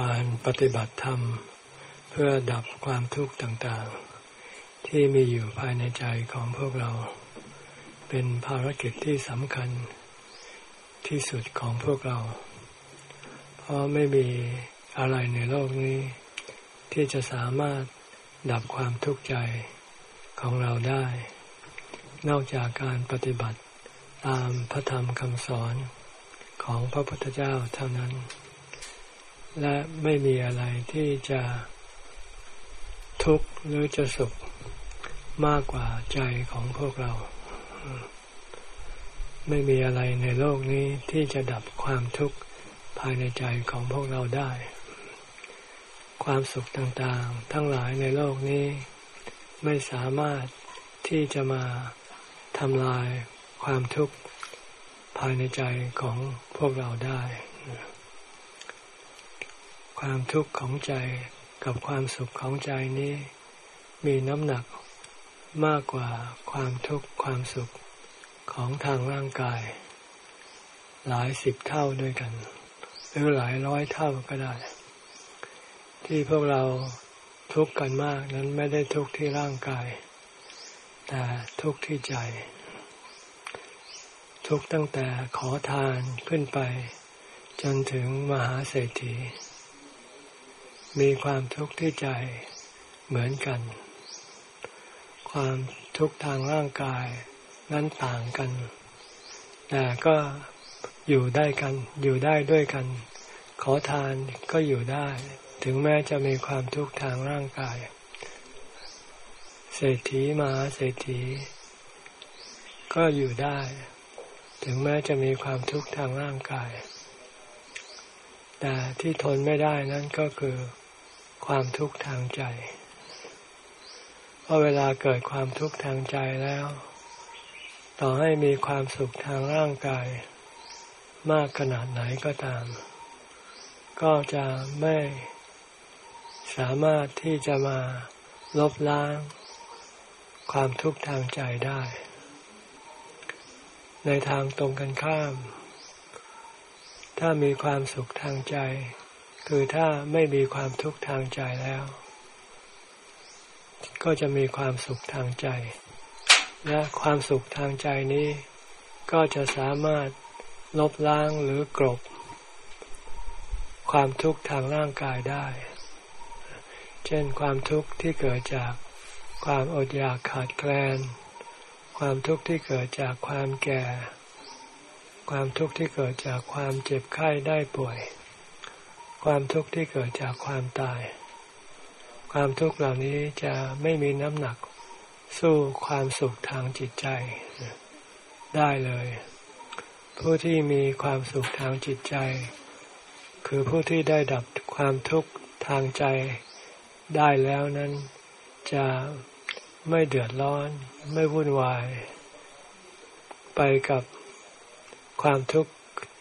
การปฏิบัติธรรม เพื่อดับความทุกข์ต่างๆ ที่มีอยู่ภายในใจของพวกเรา เป็นภารกิจที่สำคัญที่สุดของพวกเรา เพราะไม่มีอะไรในโลกนี้ ที่จะสามารถดับความทุกข์ใจของเราได้ นอกจากการปฏิบัติตามพระธรรมคำสอนของพระพุทธเจ้าเท่านั้น และไม่มีอะไรที่จะทุกข์หรือจะสุขมากกว่าใจของพวกเรา ไม่มีอะไรในโลกนี้ที่จะดับความทุกข์ภายในใจของพวกเราได้ ความสุขต่างๆ ทั้งหลายในโลกนี้ ไม่สามารถที่จะมาทำลายความทุกข์ภายในใจของพวกเราได้ ความทุกข์ของใจกับความสุขของใจนี้ มีน้ำหนักมากกว่าความทุกข์ความสุขของทางร่างกาย หลายสิบเท่าด้วยกัน หรือหลายร้อยเท่าก็ได้ ที่พวกเราทุกข์กันมากนั้นไม่ได้ทุกข์ที่ร่างกาย แต่ทุกข์ที่ใจ ทุกข์ตั้งแต่ขอทานขึ้นไป จนถึงมหาเศรษฐี มีความทุกข์ที่ใจเหมือนกัน ความทุกข์ทางร่างกายนั้นต่างกัน แต่ก็อยู่ได้กัน อยู่ได้ด้วยกัน ขอทานก็อยู่ได้ ถึงแม้จะมีความทุกข์ทางร่างกาย เศรษฐีมหาเศรษฐี ก็อยู่ได้ ถึงแม้จะมีความทุกข์ทางร่างกาย แต่ที่ทนไม่ได้นั่นก็คือ ความทุกข์ทางใจ เพราะเวลาเกิดความทุกข์ทางใจแล้ว ต่อให้มีความสุขทางร่างกาย มากขนาดไหนก็ตาม ก็จะไม่สามารถที่จะมาลบล้าง ความทุกข์ทางใจได้ ในทางตรงกันข้าม ถ้ามีความสุขทางใจ คือถ้าไม่มีความทุกข์ทางใจแล้ว ก็จะมีความสุขทางใจ และความสุขทางใจนี้ ก็จะสามารถลบล้างหรือกรบความทุกข์ทางร่างกายได้ เช่นความทุกข์ที่เกิดจากความอดอยากขาดแคลน ความทุกข์ที่เกิดจากความแก่ ความทุกข์ที่เกิดจากความเจ็บไข้ได้ป่วย ความทุกข์ที่เกิดจากความตาย ความทุกข์เหล่านี้จะไม่มีน้ำหนักสู้ความสุขทางจิตใจได้เลย ผู้ที่มีความสุขทางจิตใจ คือผู้ที่ได้ดับความทุกข์ทางใจได้แล้วนั้นจะไม่เดือดร้อน ไม่วุ่นวาย ไปกับความทุกข์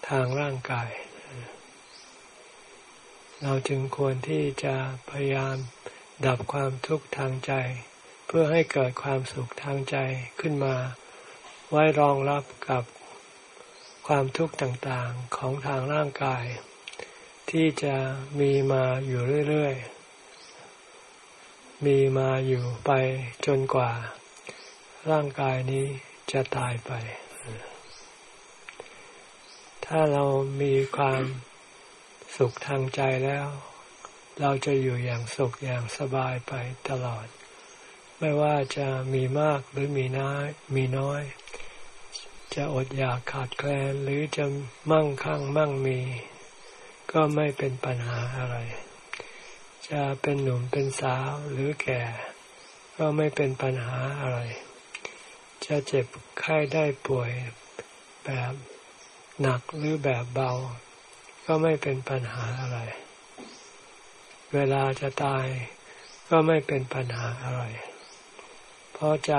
ทางร่างกาย เราจึงควรที่จะพยายามดับความทุกข์ทางใจ เพื่อให้เกิดความสุขทางใจขึ้นมา ไว้รองรับกับความทุกข์ต่างๆของทางร่างกาย ที่จะมีมาอยู่เรื่อยๆ มีมาอยู่ไปจนกว่า ร่างกายนี้จะตายไป ถ้าเรามีความ สุขทางใจแล้ว เราจะอยู่อย่างสุขอย่างสบายไปตลอด ไม่ว่าจะมีมากหรือมีน้อยมีน้อย จะอดอยากขาดแคลนหรือจะมั่งคั่งมั่งมี ก็ไม่เป็นปัญหาอะไร จะเป็นหนุ่มเป็นสาวหรือแก่ ก็ไม่เป็นปัญหาอะไร จะเจ็บไข้ได้ป่วยแบบหนักหรือแบบเบา ก็ไม่เป็นปัญหาอะไร เวลาจะตายก็ไม่เป็นปัญหาอะไร เพราะใจ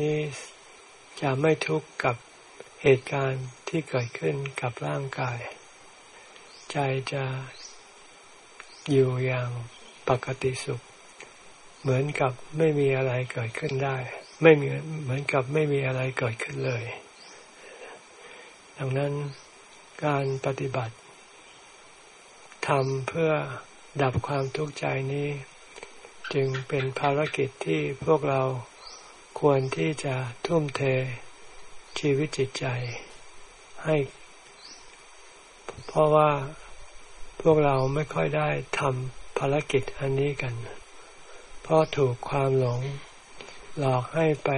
นี้จะไม่ทุกข์กับเหตุการณ์ที่เกิดขึ้นกับร่างกาย ใจจะอยู่อย่างปกติสุข เหมือนกับไม่มีอะไรเกิดขึ้นได้ ไม่เหมือนเหมือนกับไม่มีอะไรเกิดขึ้นเลย ดังนั้นการปฏิบัติ ทำเพื่อดับความทุกข์ใจนี้ จึงเป็นภารกิจที่พวกเราควรที่จะทุ่มเทชีวิตจิตใจให้ เพราะว่าพวกเราไม่ค่อยได้ทำภารกิจอันนี้กัน เพราะถูกความหลง หลอกให้ไป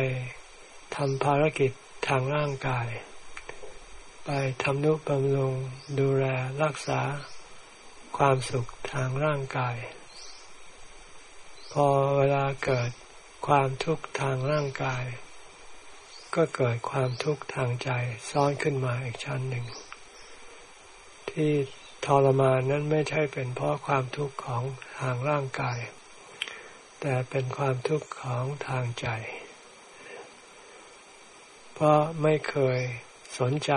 ทำภารกิจทางร่างกาย ไปทำนุบำรุงดูแลรักษา ความสุขทางร่างกาย พอเวลาเกิดความทุกข์ทางร่างกาย ก็เกิดความทุกข์ทางใจซ้อนขึ้นมาอีกชั้นหนึ่ง ที่ทรมานนั้นไม่ใช่เป็นเพราะความทุกข์ของทางร่างกาย แต่เป็นความทุกข์ของทางใจ เพราะไม่เคยสนใจ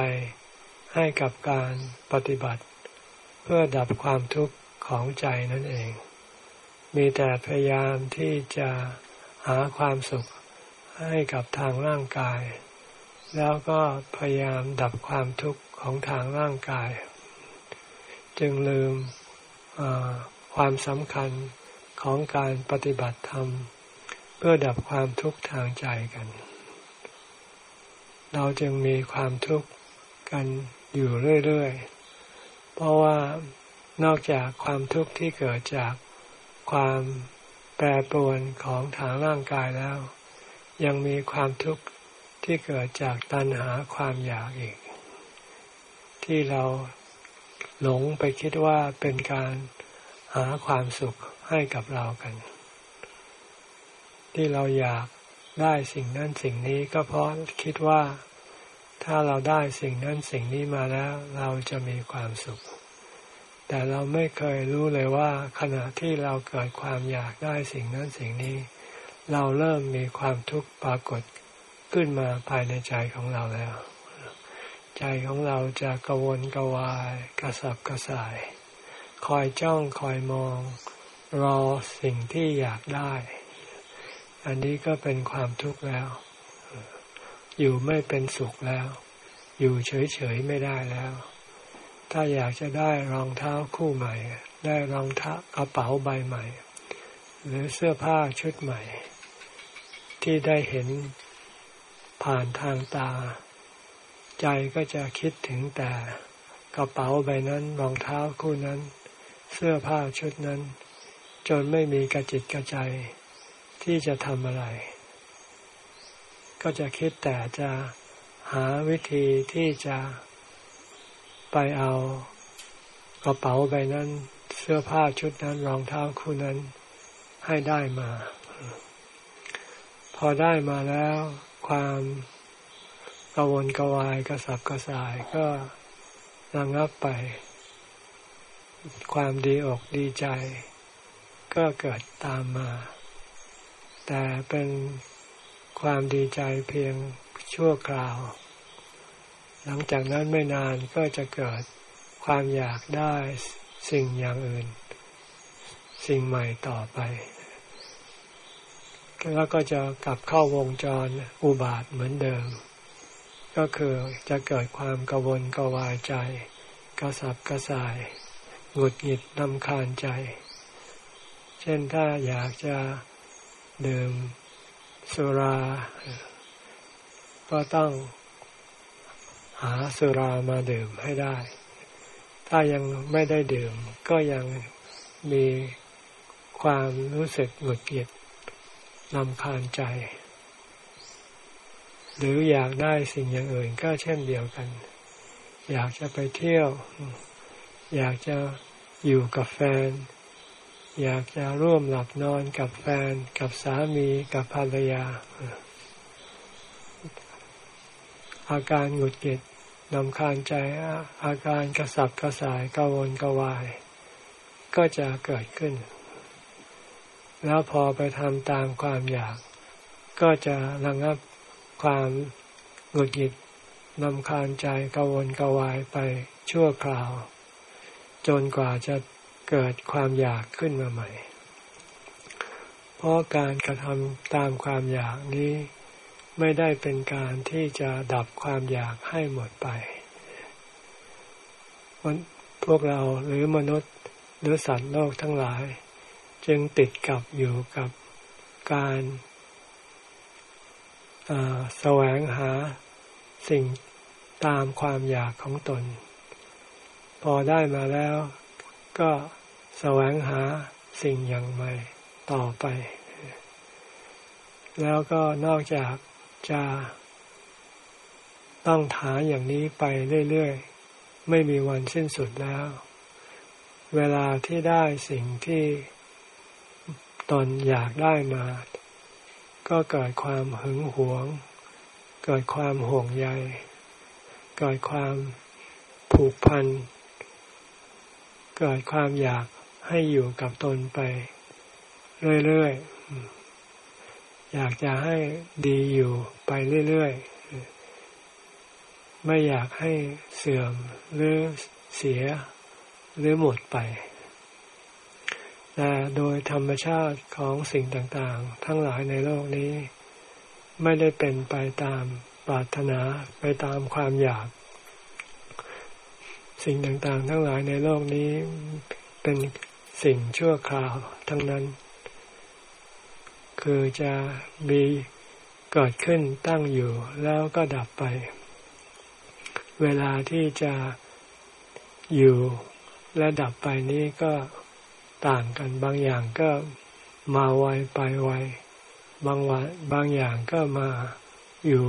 ให้กับการปฏิบัติ เพื่อดับความทุกข์ของใจนั่นเอง มีแต่พยายามที่จะหาความสุขให้กับทางร่างกาย แล้วก็พยายามดับความทุกข์ของทางร่างกาย จึงลืมความสำคัญของการปฏิบัติธรรม เพื่อดับความทุกข์ทางใจกัน เราจึงมีความทุกข์กันอยู่เรื่อย ๆ เพราะว่านอกจากความทุกข์ที่เกิดจากความแปรปรวนของทางร่างกายแล้ว ยังมีความทุกข์ที่เกิดจากตัณหาความอยากอีก ที่เราหลงไปคิดว่าเป็นการหาความสุขให้กับเรากัน ที่เราอยากได้สิ่งนั้นสิ่งนี้ก็เพราะคิดว่า ถ้าเราได้สิ่งนั้นสิ่งนี้มาแล้ว เราจะมีความสุข แต่เราไม่เคยรู้เลยว่า ขณะที่เราเกิดความอยากได้สิ่งนั้นสิ่งนี้ เราเริ่มมีความทุกข์ปรากฏขึ้นมาภายในใจของเราแล้ว ใจของเราจะกระวนกระวาย กระสับกระส่าย คอยจ้องคอยมอง รอสิ่งที่อยากได้ อันนี้ก็เป็นความทุกข์แล้ว อยู่ไม่เป็นสุขแล้ว อยู่เฉยๆไม่ได้แล้ว ถ้าอยากจะได้รองเท้าคู่ใหม่ ได้รองเท้ากระเป๋าใบใหม่ หรือเสื้อผ้าชุดใหม่ ที่ได้เห็นผ่านทางตา ใจก็จะคิดถึงแต่กระเป๋าใบนั้นรองเท้าคู่นั้น เสื้อผ้าชุดนั้น จนไม่มีกระจิตกระใจที่จะทำอะไร ก็จะคิดแต่จะหาวิธีที่จะไปเอากระเป๋าใบนั้น เสื้อผ้าชุดนั้นรองเท้าคู่นั้นให้ได้มา พอได้มาแล้ว ความกวนกวายกระสับกระส่ายก็ระงับไป ความดีอกดีใจ ก็เกิดตามมา แต่เป็น ความดีใจเพียงชั่วคราว หลังจากนั้นไม่นานก็จะเกิดความอยากได้สิ่งอย่างอื่น สิ่งใหม่ต่อไป แล้วก็จะกลับเข้าวงจรอุบาทเหมือนเดิม ก็คือจะเกิดความกวนกวายใจ กระสับกระส่ายหงุดหงิดนำคาญใจ เช่นถ้าอยากจะดื่ม สุรา ก็ต้องหาสุรามาดื่มให้ได้ ถ้ายังไม่ได้ดื่ม ก็ยังมีความรู้สึกหงุดหงิดลำคาญใจ หรืออยากได้สิ่งอย่างอื่นก็เช่นเดียวกัน อยากจะไปเที่ยว อยากจะอยู่กับแฟน อยากจะร่วมหลับนอนกับแฟนกับสามีกับภรรยา อาการหงุดหงิดนำคาญใจอาการกระสับกระส่ายกระวนกระวาย ก็จะเกิดขึ้น แล้วพอไปทำตามความอยาก ก็จะระงับความหงุดหงิดนำคาญใจกระวนกระวายไปชั่วคราว จนกว่าจะ เกิดความอยากขึ้นมาใหม่ เพราะการกระทำตามความอยากนี้ไม่ได้เป็นการที่จะดับความอยากให้หมดไป พวกเราหรือมนุษย์หรือสัตว์โลกทั้งหลาย จึงติดกับอยู่กับการแสวงหาสิ่งตามความอยากของตน พอได้มาแล้ว ก็แสวงหาสิ่งอย่างใหม่ต่อไป แล้วก็นอกจากจะต้องหาอย่างนี้ไปเรื่อยๆ ไม่มีวันสิ้นสุดแล้ว เวลาที่ได้สิ่งที่ตนอยากได้มา ก็เกิดความหึงหวง เกิดความห่วงใย เกิดความผูกพัน เกิดความอยากให้อยู่กับตนไป เรื่อยๆ อยากจะให้ดีอยู่ไปเรื่อยๆ ไม่อยากให้เสื่อมหรือเสียหรือหมดไป แต่โดยธรรมชาติของสิ่งต่างๆ ทั้งหลายในโลกนี้ ไม่ได้เป็นไปตามปรารถนาไปตามความอยาก สิ่งต่างๆ ทั้งหลายในโลกนี้เป็นสิ่งชั่วคราวทั้งนั้น คือจะมีเกิดขึ้นตั้งอยู่แล้วก็ดับไป เวลาที่จะอยู่และดับไปนี้ก็ต่างกันบางอย่างก็มาไวไปไวบางวันบางอย่างก็มาอยู่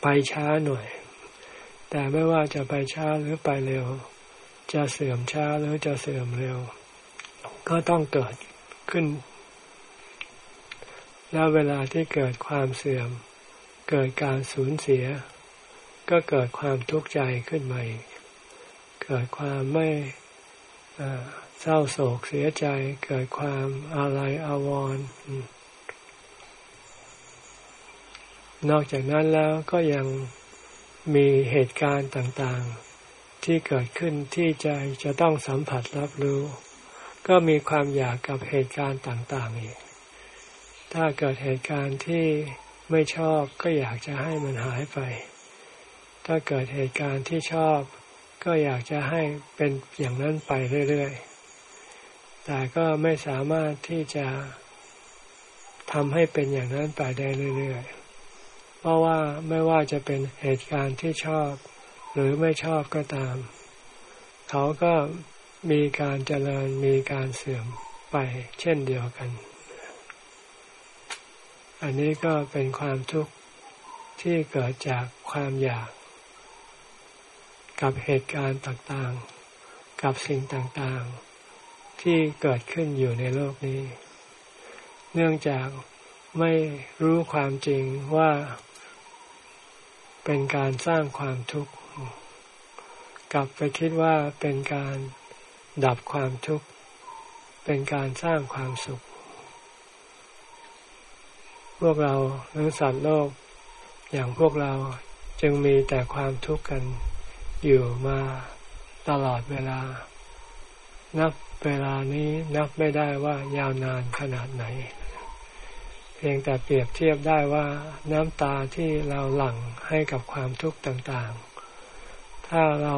ไปช้าหน่อย แต่ไม่ว่าจะไปช้าหรือไปเร็ว จะเสื่อมช้าหรือจะเสื่อมเร็ว ก็ต้องเกิดขึ้น แล้วเวลาที่เกิดความเสื่อม เกิดการสูญเสีย ก็เกิดความทุกข์ใจขึ้นมาอีก เกิดความไม่เศร้าโศกเสียใจ เกิดความอาลัยอาวรณ์นอกจากนั้นแล้วก็ยัง มีเหตุการณ์ต่างๆ ที่เกิดขึ้นที่ใจจะต้องสัมผัสรับรู้ ก็มีความอยากกับเหตุการณ์ต่างๆอีก ถ้าเกิดเหตุการณ์ที่ไม่ชอบก็อยากจะให้มันหายไป ถ้าเกิดเหตุการณ์ที่ชอบ ก็อยากจะให้เป็นอย่างนั้นไปเรื่อยๆ แต่ก็ไม่สามารถที่จะทำให้เป็นอย่างนั้นไปได้เรื่อยๆ ราะว่าไม่ว่าจะเป็นเหตุการณ์ที่ชอบ หรือไม่ชอบก็ตาม เขาก็มีการเจริญมีการเสื่อมไปเช่นเดียวกัน อันนี้ก็เป็นความทุกข์ที่เกิดจากความอยาก กับเหตุการณ์ต่างๆ กับสิ่งต่างๆ ที่เกิดขึ้นอยู่ในโลกนี้ เนื่องจากไม่รู้ความจริงว่า เป็นการสร้างความทุกข์ กลับไปคิดว่าเป็นการดับความทุกข์ เป็นการสร้างความสุข พวกเราหรือสัตว์โลก อย่างพวกเราจึงมีแต่ความทุกข์กันอยู่มาตลอดเวลา นับเวลานี้นับไม่ได้ว่ายาวนานขนาดไหน เพียงแต่เปรียบเทียบได้ว่าน้ำตาที่เราหลั่งให้กับความทุกข์ต่างๆ ถ้าเรา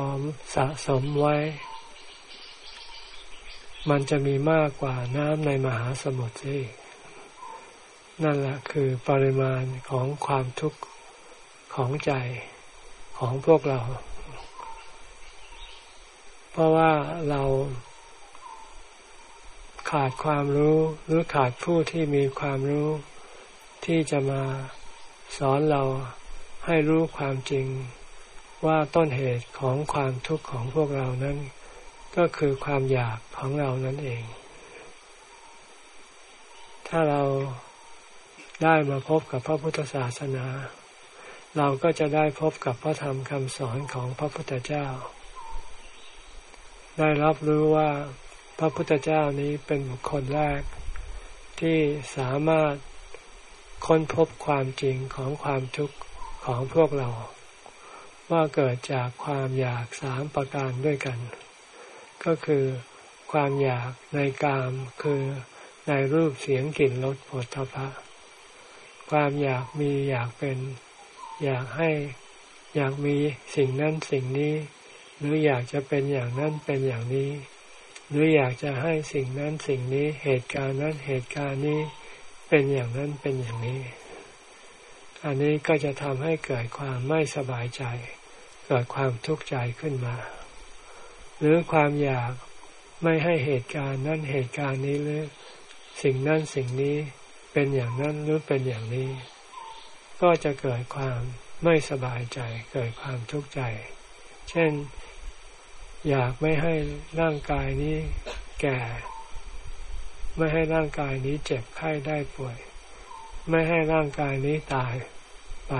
สะสมไว้ มันจะมีมากกว่าน้ำในมหาสมุทรที่นั่นแหละคือปริมาณของความทุกข์ของใจของพวกเรา เพราะว่าเรา ขาดความรู้หรือขาดผู้ที่มีความรู้ ที่จะมาสอนเราให้รู้ความจริง ว่าต้นเหตุของความทุกข์ของพวกเรานั้น ก็คือความอยากของเรานั่นเอง ถ้าเราได้มาพบกับพระพุทธศาสนา เราก็จะได้พบกับพระธรรมคำสอนของพระพุทธเจ้า ได้รับรู้ว่า พระพุทธเจ้านี้เป็นบุคคลแรก ที่สามารถค้นพบความจริงของความทุกข์ของพวกเรา ว่าเกิดจากความอยากสามประการด้วยกัน ก็คือความอยากในกามคือในรูปเสียงกลิ่นรสผลทพะ ความอยากมีอยากเป็น อยากให้อยากมีสิ่งนั้นสิ่งนี้ หรืออยากจะเป็นอย่างนั้นเป็นอย่างนี้ หรืออยากจะให้สิ่งนั้นสิ่งนี้เหตุการณ์นั้นเหตุการณ์นี้เป็นอย่างนั้นเป็นอย่างนี้ อันนี้ก็จะทำให้เกิดความไม่สบายใจ เกิดความทุกข์ใจขึ้นมา หรือความอยากไม่ให้เหตุการณ์นั้นเหตุการณ์นี้หรือสิ่งนั้นสิ่งนี้เป็นอย่างนั้นหรือเป็นอย่างนี้ ก็จะเกิดความไม่สบายใจ เกิดความทุกข์ใจ เช่น อยากไม่ให้ร่างกายนี้แก่ ไม่ให้ร่างกายนี้เจ็บไข้ได้ป่วย ไม่ให้ร่างกายนี้ตายไป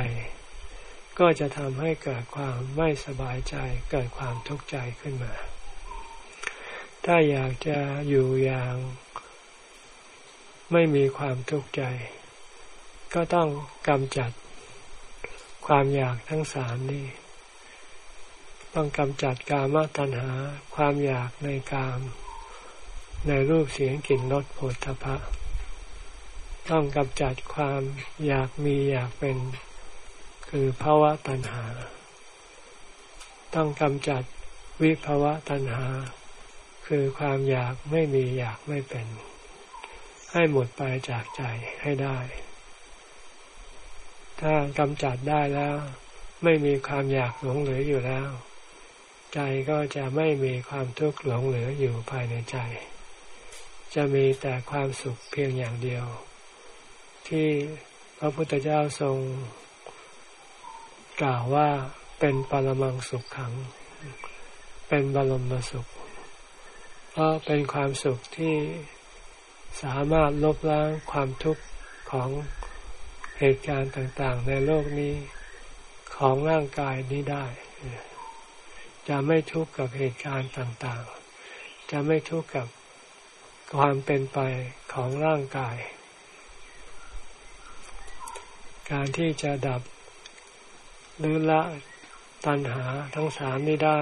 ก็จะทำให้เกิดความไม่สบายใจเกิดความทุกข์ใจขึ้นมา ถ้าอยากจะอยู่อย่างไม่มีความทุกข์ใจ ก็ต้องกำจัดความอยากทั้งสามนี้ ต้องกำจัดกามตัณหา ความอยากในกาม ในรูปเสียงกลิ่นรสโผลทพะ ต้องกำจัดความอยากมีอยากเป็น คือภาวะตัณหา ต้องกำจัดวิภาวะตัณหา คือความอยากไม่มีอยากไม่เป็น ให้หมดไปจากใจให้ได้ ถ้ากำจัดได้แล้ว ไม่มีความอยากหลงเหลืออยู่แล้ว ใจก็จะไม่มีความทุกข์หลงเหลืออยู่ภายในใจ จะมีแต่ความสุขเพียงอย่างเดียว ที่พระพุทธเจ้าทรง กล่าวว่าเป็นปรมังสุขขัง เป็นบรมสุข เพราะเป็นความสุขที่สามารถลบล้างความทุกข์ของเหตุการณ์ต่างๆ ในโลกนี้ของร่างกายนี้ได้ จะไม่ทุกข์กับเหตุการณ์ต่างๆ จะไม่ทุกข์กับความเป็นไปของร่างกาย การที่จะดับหรือละตัณหาทั้งสามนี้ได้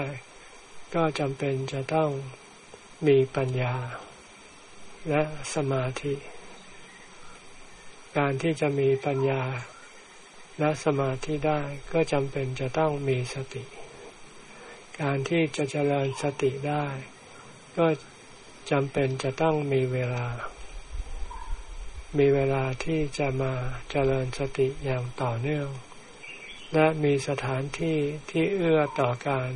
ก็จำเป็นจะต้องมีปัญญา และสมาธิ การที่จะมีปัญญาและสมาธิได้ก็จำเป็นจะต้องมีสติ การที่จะเจริญสติได้ ก็จำเป็นจะต้องมีเวลา มีเวลาที่จะมาเจริญสติอย่างต่อเนื่อง และมีสถานที่ที่เอื้อต่อการ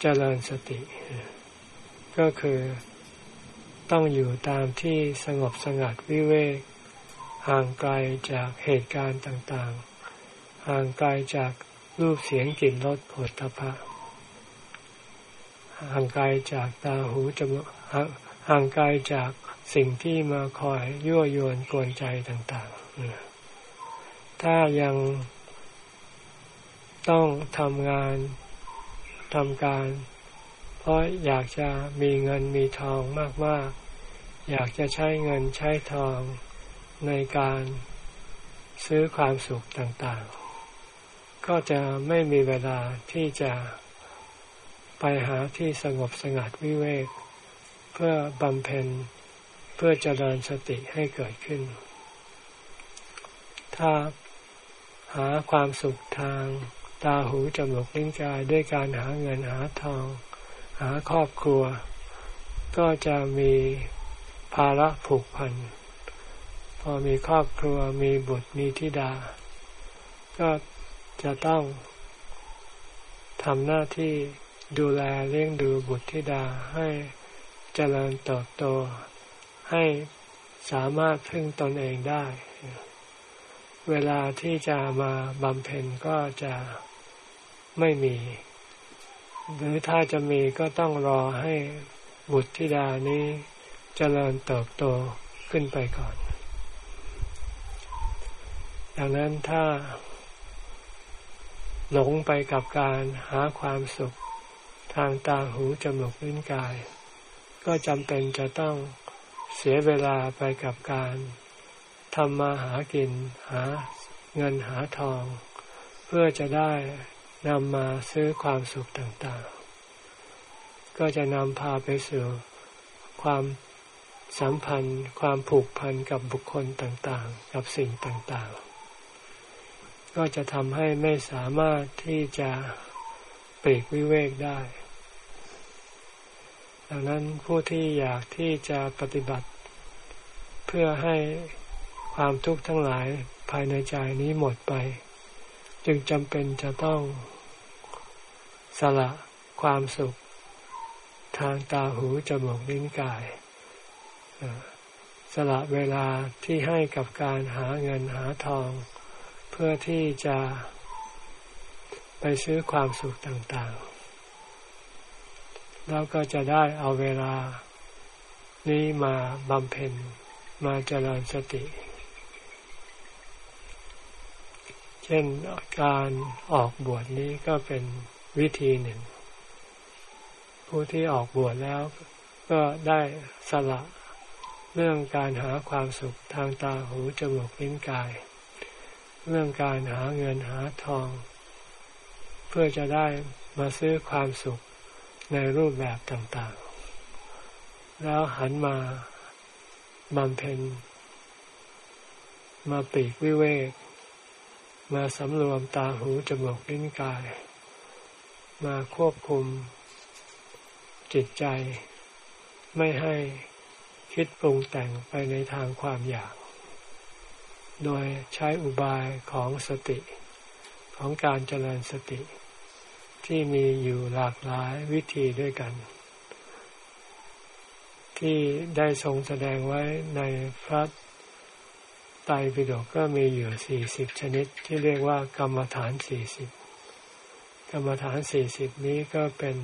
เจริญสติ ก็คือต้องอยู่ตามที่สงบสงัดวิเวก ห่างไกลจากเหตุการณ์ต่างๆ ห่างไกลจากรูปเสียงกลิ่นรสผลตภะ ห่างไกลจากตาหูจมูกห่างไกลจากสิ่งที่มาคอยยั่วยวนกวนใจต่างๆ ถ้ายังต้องทำงานทำการ เพราะอยากจะมีเงินมีทองมากๆ อยากจะใช้เงินใช้ทองในการซื้อความสุขต่างๆ ก็จะไม่มีเวลาที่จะ ไปหาที่สงบสงัดวิเวก เพื่อบำเพ็ญเพื่อเจริญสติให้เกิดขึ้น ถ้าหาความสุขทางตาหูจมูกลิ้นกายด้วยการหาเงินหาทอง หาครอบครัว ก็จะมีภาระผูกพัน พอมีครอบครัวมีบุตรมีธิดา ก็จะต้องทำหน้าที่ ดูแลเลี้ยงดูบุตรธิดาให้เจริญเติบโต ให้สามารถพึ่งตนเองได้ เวลาที่จะมาบำเพ็ญก็จะไม่มี หรือถ้าจะมีก็ต้องรอให้บุตรธิดานี้เจริญเติบโตขึ้นไปก่อน ดังนั้นถ้าหลงไปกับการหาความสุข ทางตาหูจมูกลิ้นกาย ก็จำเป็นจะต้องเสียเวลาไปกับการทำมาหากินหาเงินหาทอง เพื่อจะได้นำมาซื้อความสุขต่างๆ ก็จะนำพาไปสู่ความสัมพันธ์ ความผูกพันกับบุคคลต่างๆ กับสิ่งต่างๆ ก็จะทำให้ไม่สามารถที่จะ ลีกวิเวกได้ ดังนั้นผู้ที่อยากที่จะปฏิบัติ เพื่อให้ความทุกข์ทั้งหลายภายในใจนี้หมดไป จึงจำเป็นจะต้องสละความสุข ทางตาหูจมูกลิ้นกาย สละเวลาที่ให้กับการหาเงินหาทอง เพื่อที่จะ ไปซื้อความสุขต่างๆ แล้วก็จะได้เอาเวลานี้มาบำเพ็ญมาเจริญสติ เช่นการออกบวชนี้ก็เป็นวิธีหนึ่ง ผู้ที่ออกบวชแล้วก็ได้สละเรื่องการหาความสุขทางตาหูจมูกลิ้นกาย เรื่องการหาเงินหาทอง เพื่อจะได้มาซื้อความสุขในรูปแบบต่างๆ แล้วหันมาบำเพ็ญ มาปีกวิเวก มาสำรวมตาหูจมูกลิ้นกาย มาควบคุมจิตใจ ไม่ให้คิดปรุงแต่งไปในทางความอยาก โดยใช้อุบายของสติ ของการเจริญสติ ที่มีอยู่หลากหลายวิธีด้วยกัน ที่ได้ทรงแสดงไว้ในพระไตรปิฎกก็มีอยู่สี่สิบชนิดที่เรียกว่ากรรมฐานสี่สิบกรรมฐานสี่สิบนี้ก็เป็น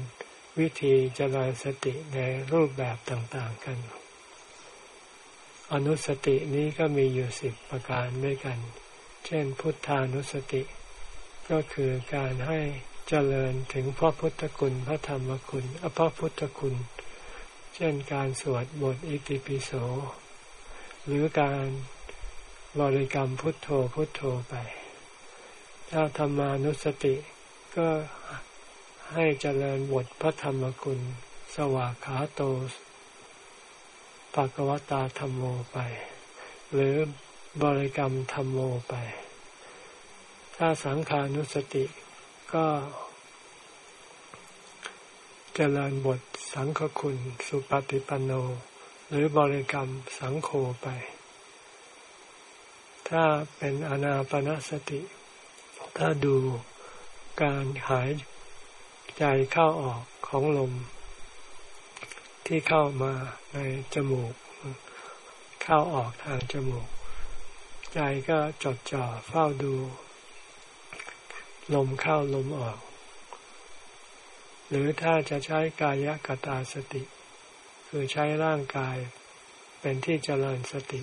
วิธีเจริญสติในรูปแบบต่างๆกัน อนุสตินี้ก็มีอยู่สิบประการด้วยกัน เช่น พุทธานุสติ ก็คือการให้เจริญถึงพระพุทธคุณพระธรรมคุณอภพุทธคุณ เช่นการสวดบทอิติปิโส หรือการบริกรรมพุทโธพุทโธไป ถ้าธรรมานุสติก็ให้เจริญบทพระธรรมคุณ สวากขาโตภะกวตาธรรมโมไป หรือบริกรรมธรรมโมไป ถ้าสังขานุสติก็เจริญบทสังฆคุณ สุปฏิปันโน หรือบริกรรมสังโฆไป ถ้าเป็นอนาปนาสติ ถ้าดูการหายใจเข้าออกของลม ที่เข้ามาในจมูก เข้าออกทางจมูก ใจก็จดจ่อเฝ้าดู ลมเข้าลมออก หรือถ้าจะใช้กายกตาสติ คือใช้ร่างกายเป็นที่เจริญสติ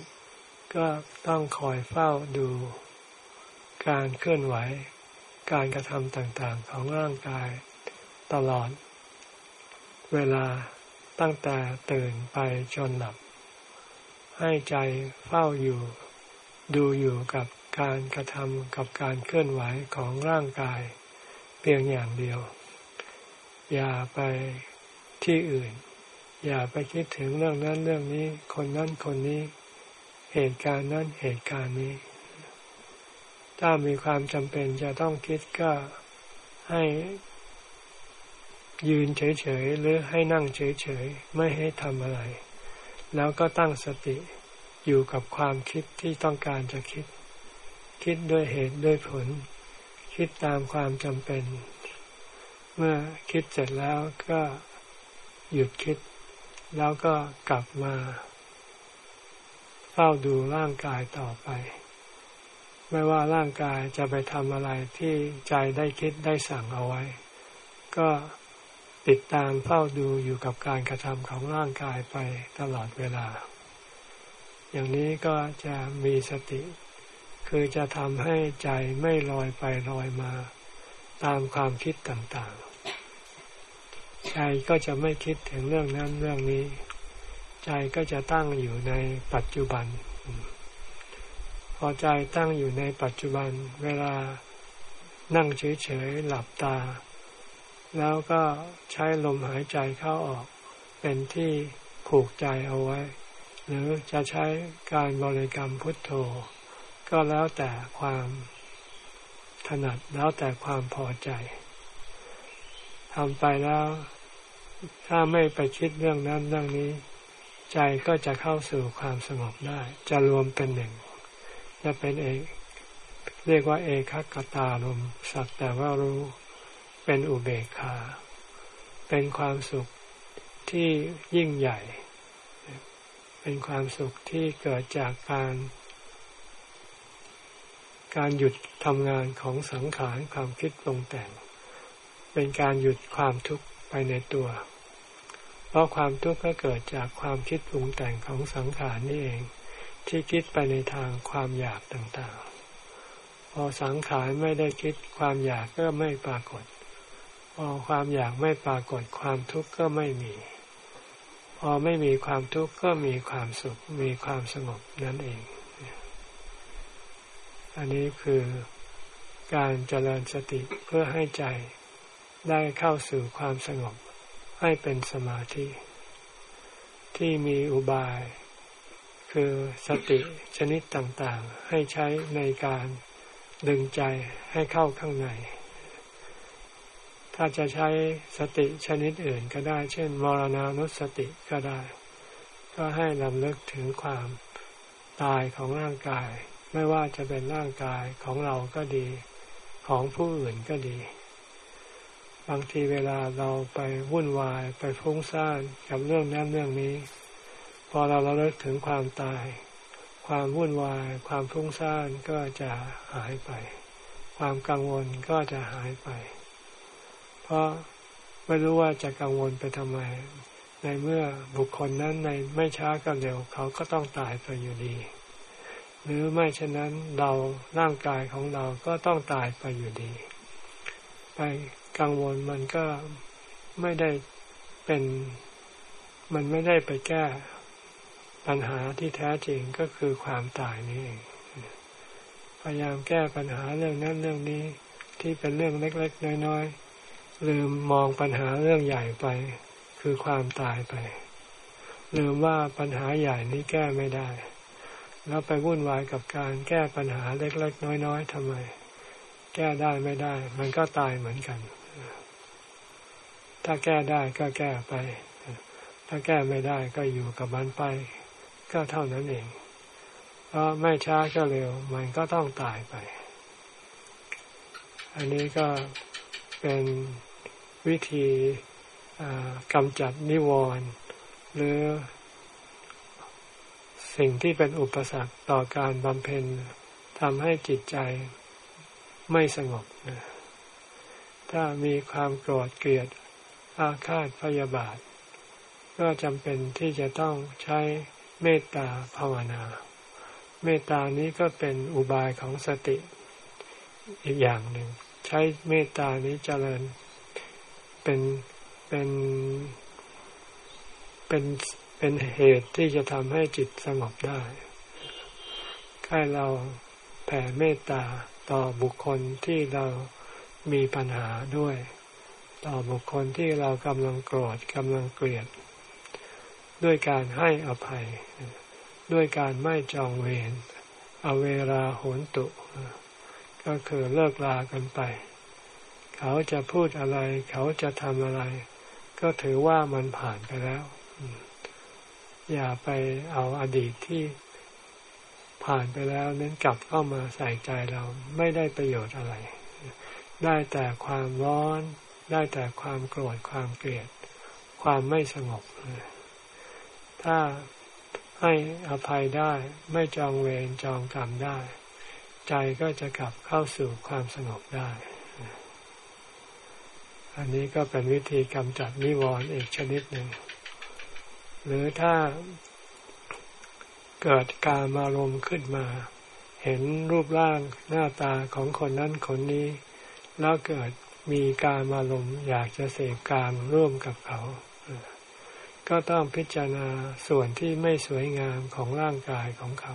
ก็ต้องคอยเฝ้าดู การเคลื่อนไหว การกระทำต่างๆ ของร่างกายตลอด เวลาตั้งแต่ตื่นไปจนหลับ ให้ใจเฝ้าอยู่ ดูอยู่กับ การกระทำกับการเคลื่อนไหวของร่างกาย เพียงอย่างเดียว อย่าไปที่อื่น อย่าไปคิดถึงเรื่องนั้นเรื่องนี้ คนนั้นคนนี้ เหตุการณ์นั้นเหตุการณ์นี้ ถ้ามีความจำเป็นจะต้องคิดก็ให้ยืนเฉยๆหรือให้นั่งเฉยๆไม่ให้ทำอะไร แล้วก็ตั้งสติอยู่กับความคิดที่ต้องการจะคิด คิดด้วยเหตุด้วยผล คิดตามความจำเป็น เมื่อคิดเสร็จแล้วก็หยุดคิด แล้วก็กลับมา เฝ้าดูร่างกายต่อไป ไม่ว่าร่างกายจะไปทำอะไรที่ใจได้คิดได้สั่งเอาไว้ ก็ติดตามเฝ้าดูอยู่กับการกระทำของร่างกายไปตลอดเวลา อย่างนี้ก็จะมีสติ คือจะทำให้ใจไม่ลอยไปลอยมา ตามความคิดต่างๆ ใจก็จะไม่คิดถึงเรื่องนั้นเรื่องนี้ ใจก็จะตั้งอยู่ในปัจจุบัน พอใจตั้งอยู่ในปัจจุบัน เวลานั่งเฉยๆหลับตา แล้วก็ใช้ลมหายใจเข้าออก เป็นที่ผูกใจเอาไว้ หรือจะใช้การบริกรรมพุทโธ ก็แล้วแต่ความถนัดแล้วแต่ความพอใจทำไปแล้ว ถ้าไม่ไปคิดเรื่องนั้นเรื่องนี้ ใจก็จะเข้าสู่ความสงบได้ จะรวมเป็นหนึ่งจะเป็นเอกเรียกว่าเอคักตาลมสักแต่ว่ารู้เป็นอุเบกขา เป็นความสุขที่ยิ่งใหญ่ เป็นความสุขที่เกิดจากการ การหยุดทำงานของสังขารความคิดปรุงแต่ง เป็นการหยุดความทุกข์ไปในตัว เพราะความทุกข์ก็เกิดจากความคิดปรุงแต่งของสังขารนี่เอง ที่คิดไปในทางความอยากต่างๆ พอสังขารไม่ได้คิดความอยากก็ไม่ปรากฏ พอความอยากไม่ปรากฏความทุกข์ก็ไม่มี พอไม่มีความทุกข์ก็มีความสุขมีความสงบนั่นเอง อันนี้คือการเจริญสติเพื่อให้ใจได้เข้าสู่ความสงบให้เป็นสมาธิ ที่มีอุบาย คือสติชนิดต่างๆ ให้ใช้ในการดึงใจให้เข้าข้างใน ถ้าจะใช้สติชนิดอื่นก็ได้ เช่น มรณานุสติก็ได้ ก็ให้ลำเลิกถึงความตายของร่างกาย ไม่ว่าจะเป็นร่างกายของเราก็ดี ของผู้อื่นก็ดี บางทีเวลาเราไปวุ่นวายไปฟุ้งซ่านกับเรื่องนั้นเรื่องนี้ พอเราเราเลิกถึงความตาย ความวุ่นวาย ความฟุ้งซ่านก็จะหายไป ความกังวลก็จะหายไป เพราะไม่รู้ว่าจะกังวลไปทำไม ในเมื่อบุคคลนั้นในไม่ช้าก็เร็วเขาก็ต้องตายไปอยู่ดี หรือไม่เช่นนั้นเราร่างกายของเราก็ต้องตายไปอยู่ดี ไปกังวลมันก็ไม่ได้เป็น มันไม่ได้ไปแก้ปัญหาที่แท้จริงก็คือความตายนี่เองพยายามแก้ปัญหาเรื่องนั้นเรื่องนี้ที่เป็นเรื่องเล็ก ๆ น้อยๆลืมมองปัญหาเรื่องใหญ่ไป คือความตายไปลืมว่าปัญหาใหญ่นี้แก้ไม่ได้ แล้วไปวุ่นวายกับการแก้ปัญหาเล็ก ๆ น้อย ๆทำไม แก้ได้ไม่ได้ มันก็ตายเหมือนกัน ถ้าแก้ได้ก็แก้ไป ถ้าแก้ไม่ได้ก็อยู่กับมันไป ก็เท่านั้นเอง เพราะไม่ช้าก็เร็ว มันก็ต้องตายไป อันนี้ก็เป็นวิธีกำจัดนิวรณ์หรือ สิ่งที่เป็นอุปสรรคต่อการบำเพ็ญทำให้จิตใจไม่สงบ ถ้ามีความโกรธเกลียดอาฆาตพยาบาท ก็จำเป็นที่จะต้องใช้เมตตาภาวนา เมตตานี้ก็เป็นอุบายของสติ อีกอย่างหนึ่ง ใช้เมตตานี้เจริญเป็นเป็นเป็น เป็นเหตุที่จะทำให้จิตสงบได้ให้เราแผ่เมตตาต่อบุคคลที่เรามีปัญหาด้วย ต่อบุคคลที่เรากำลังโกรธกำลังเกลียด ด้วยการให้อภัย ด้วยการไม่จองเวรอเวราโหนตุ ก็คือเลิกลากันไป เขาจะพูดอะไร เขาจะทำอะไร ก็ถือว่ามันผ่านไปแล้ว อย่าไปเอาอดีตที่ผ่านไปแล้วเน้นกลับเข้ามาใส่ใจเราไม่ได้ประโยชน์อะไร ได้แต่ความร้อน ได้แต่ความโกรธความเกลียด ความไม่สงบ ถ้าให้อภัยได้ไม่จองเวรจองกรรมได้ ใจก็จะกลับเข้าสู่ความสงบได้ อันนี้ก็เป็นวิธีกำจัดนิวรณ์อีกชนิดหนึ่ง หรือถ้าเกิดการมารมขึ้นมา เห็นรูปร่างหน้าตาของคนนั้นคนนี้ แล้วเกิดมีการมาลมอยากจะเสพการร่วมกับเขา ก็ต้องพิจารณาส่วนที่ไม่สวยงามของร่างกายของเขา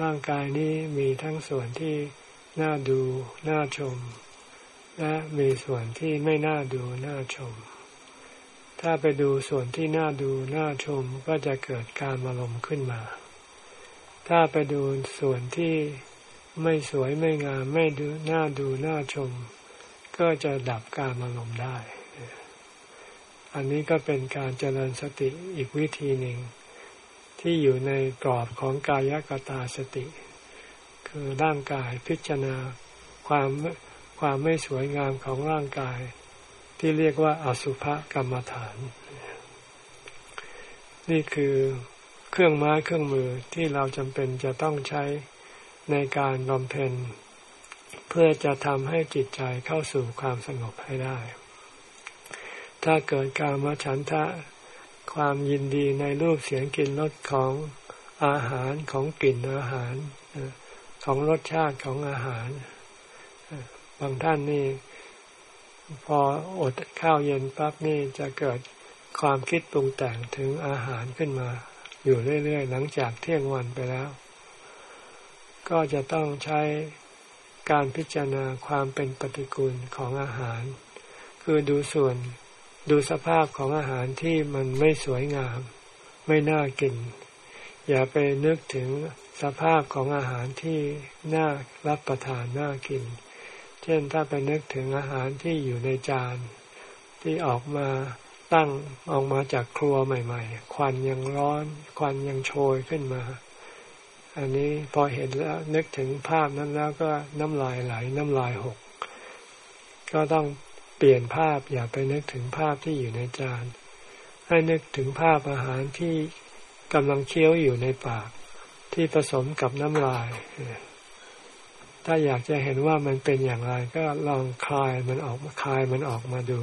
ร่างกายนี้มีทั้งส่วนที่น่าดูน่าชม และมีส่วนที่ไม่น่าดูน่าชม ถ้าไปดูส่วนที่น่าดูน่าชมก็จะเกิดการมาลมขึ้นมา ถ้าไปดูส่วนที่ไม่สวยไม่งามไม่ดูน่าดูน่าชม ก็จะดับการอารมณ์ได้ อันนี้ก็เป็นการเจริญสติอีกวิธีหนึ่ง ที่อยู่ในกรอบของกายกตาสติ คือร่างกายพิจารณาความความไม่สวยงามของร่างกาย ที่เรียกว่าอสุภกรรมฐาน นี่คือเครื่องไม้เครื่องมือที่เราจำเป็นจะต้องใช้ในการบำเพ็ญ เพื่อจะทำให้จิตใจเข้าสู่ความสงบให้ได้ ถ้าเกิดการมาฉันทะความยินดีในรูปเสียงกลิ่นรสของอาหารของกลิ่นอาหาร ของรสชาติของอาหาร บางท่านนี่ พออดข้าวเย็นปั๊บนี่จะเกิดความคิดปรุงแต่งถึงอาหารขึ้นมา อยู่เรื่อย ๆ หลังจากเที่ยงวันไปแล้ว ก็จะต้องใช้การพิจารณาความเป็นปฏิกูลของอาหาร คือดูส่วนดูสภาพของอาหารที่มันไม่สวยงาม ไม่น่ากิน อย่าไปนึกถึงสภาพของอาหารที่น่ารับประทานน่ากิน เช่นถ้าไปนึกถึงอาหารที่อยู่ในจาน ที่ออกมาตั้งออกมาจากครัวใหม่ ๆ ควันยังร้อน ควันยังโชยขึ้นมา อันนี้พอเห็นแล้วนึกถึงภาพนั้นแล้วก็น้ำลายไหล น้ำลายหก ก็ต้องเปลี่ยนภาพอย่าไปนึกถึงภาพที่อยู่ในจาน ให้นึกถึงภาพอาหารที่กำลังเคี้ยวอยู่ในปาก ที่ผสมกับน้ำลาย ถ้าอยากจะเห็นว่ามันเป็นอย่างไร ก็ลองคลายมันออกมาคลายมันออกมาดู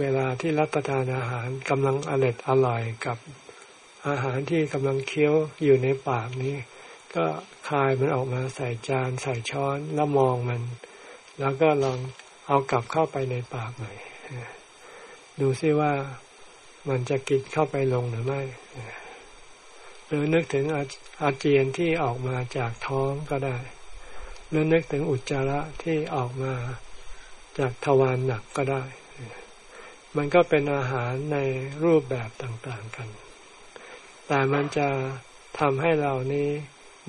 เวลาที่รับประทานอาหารกำลังอร่อยอร่อยกับอาหารที่กำลังเคี้ยวอยู่ในปากนี้ ก็คายมันออกมาใส่จานใส่ช้อนแล้วมองมัน แล้วก็ลองเอากลับเข้าไปในปากใหม่ดูซิว่ามันจะกินเข้าไปลงหรือไม่หรือนึกถึงอาอาเจียนที่ออกมาจากท้องก็ได้ รือนึกถึงอุจจาระที่ออกมาจากทวารหนักก็ได้ มันก็เป็นอาหารในรูปแบบต่างๆกัน แต่มันจะทำให้เรานี้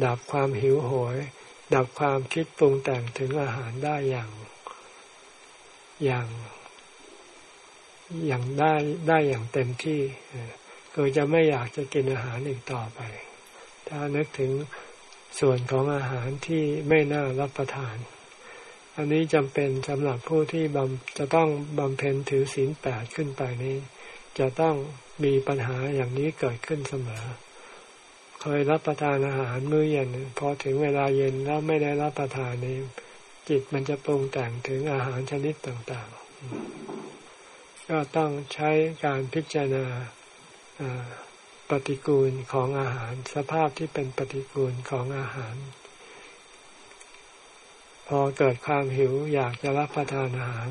ดับความหิวโหยดับความคิดปรุงแต่งถึงอาหารได้อย่าง อย่างอย่างได้ได้อย่างเต็มที่คือจะไม่อยากจะกินอาหารอีกต่อไป ถ้านึกถึง ส่วนของอาหารที่ไม่น่ารับประทาน อันนี้จำเป็นสำหรับผู้ที่บำจะต้องบำเพ็ญถือศีลแปดขึ้นไปนี้ จะต้องมีปัญหาอย่างนี้เกิดขึ้นเสมอ เคยรับประทานอาหารมื้อเย็นพอถึงเวลาเย็นแล้วไม่ได้รับประทานนี้ จิตมันจะปรุงแต่งถึงอาหารชนิดต่างๆ ก็ต้องใช้การพิจารณา ปฏิกูลของอาหาร สภาพที่เป็นปฏิกูลของอาหาร พอเกิดความหิวอยากจะรับประทานอาหาร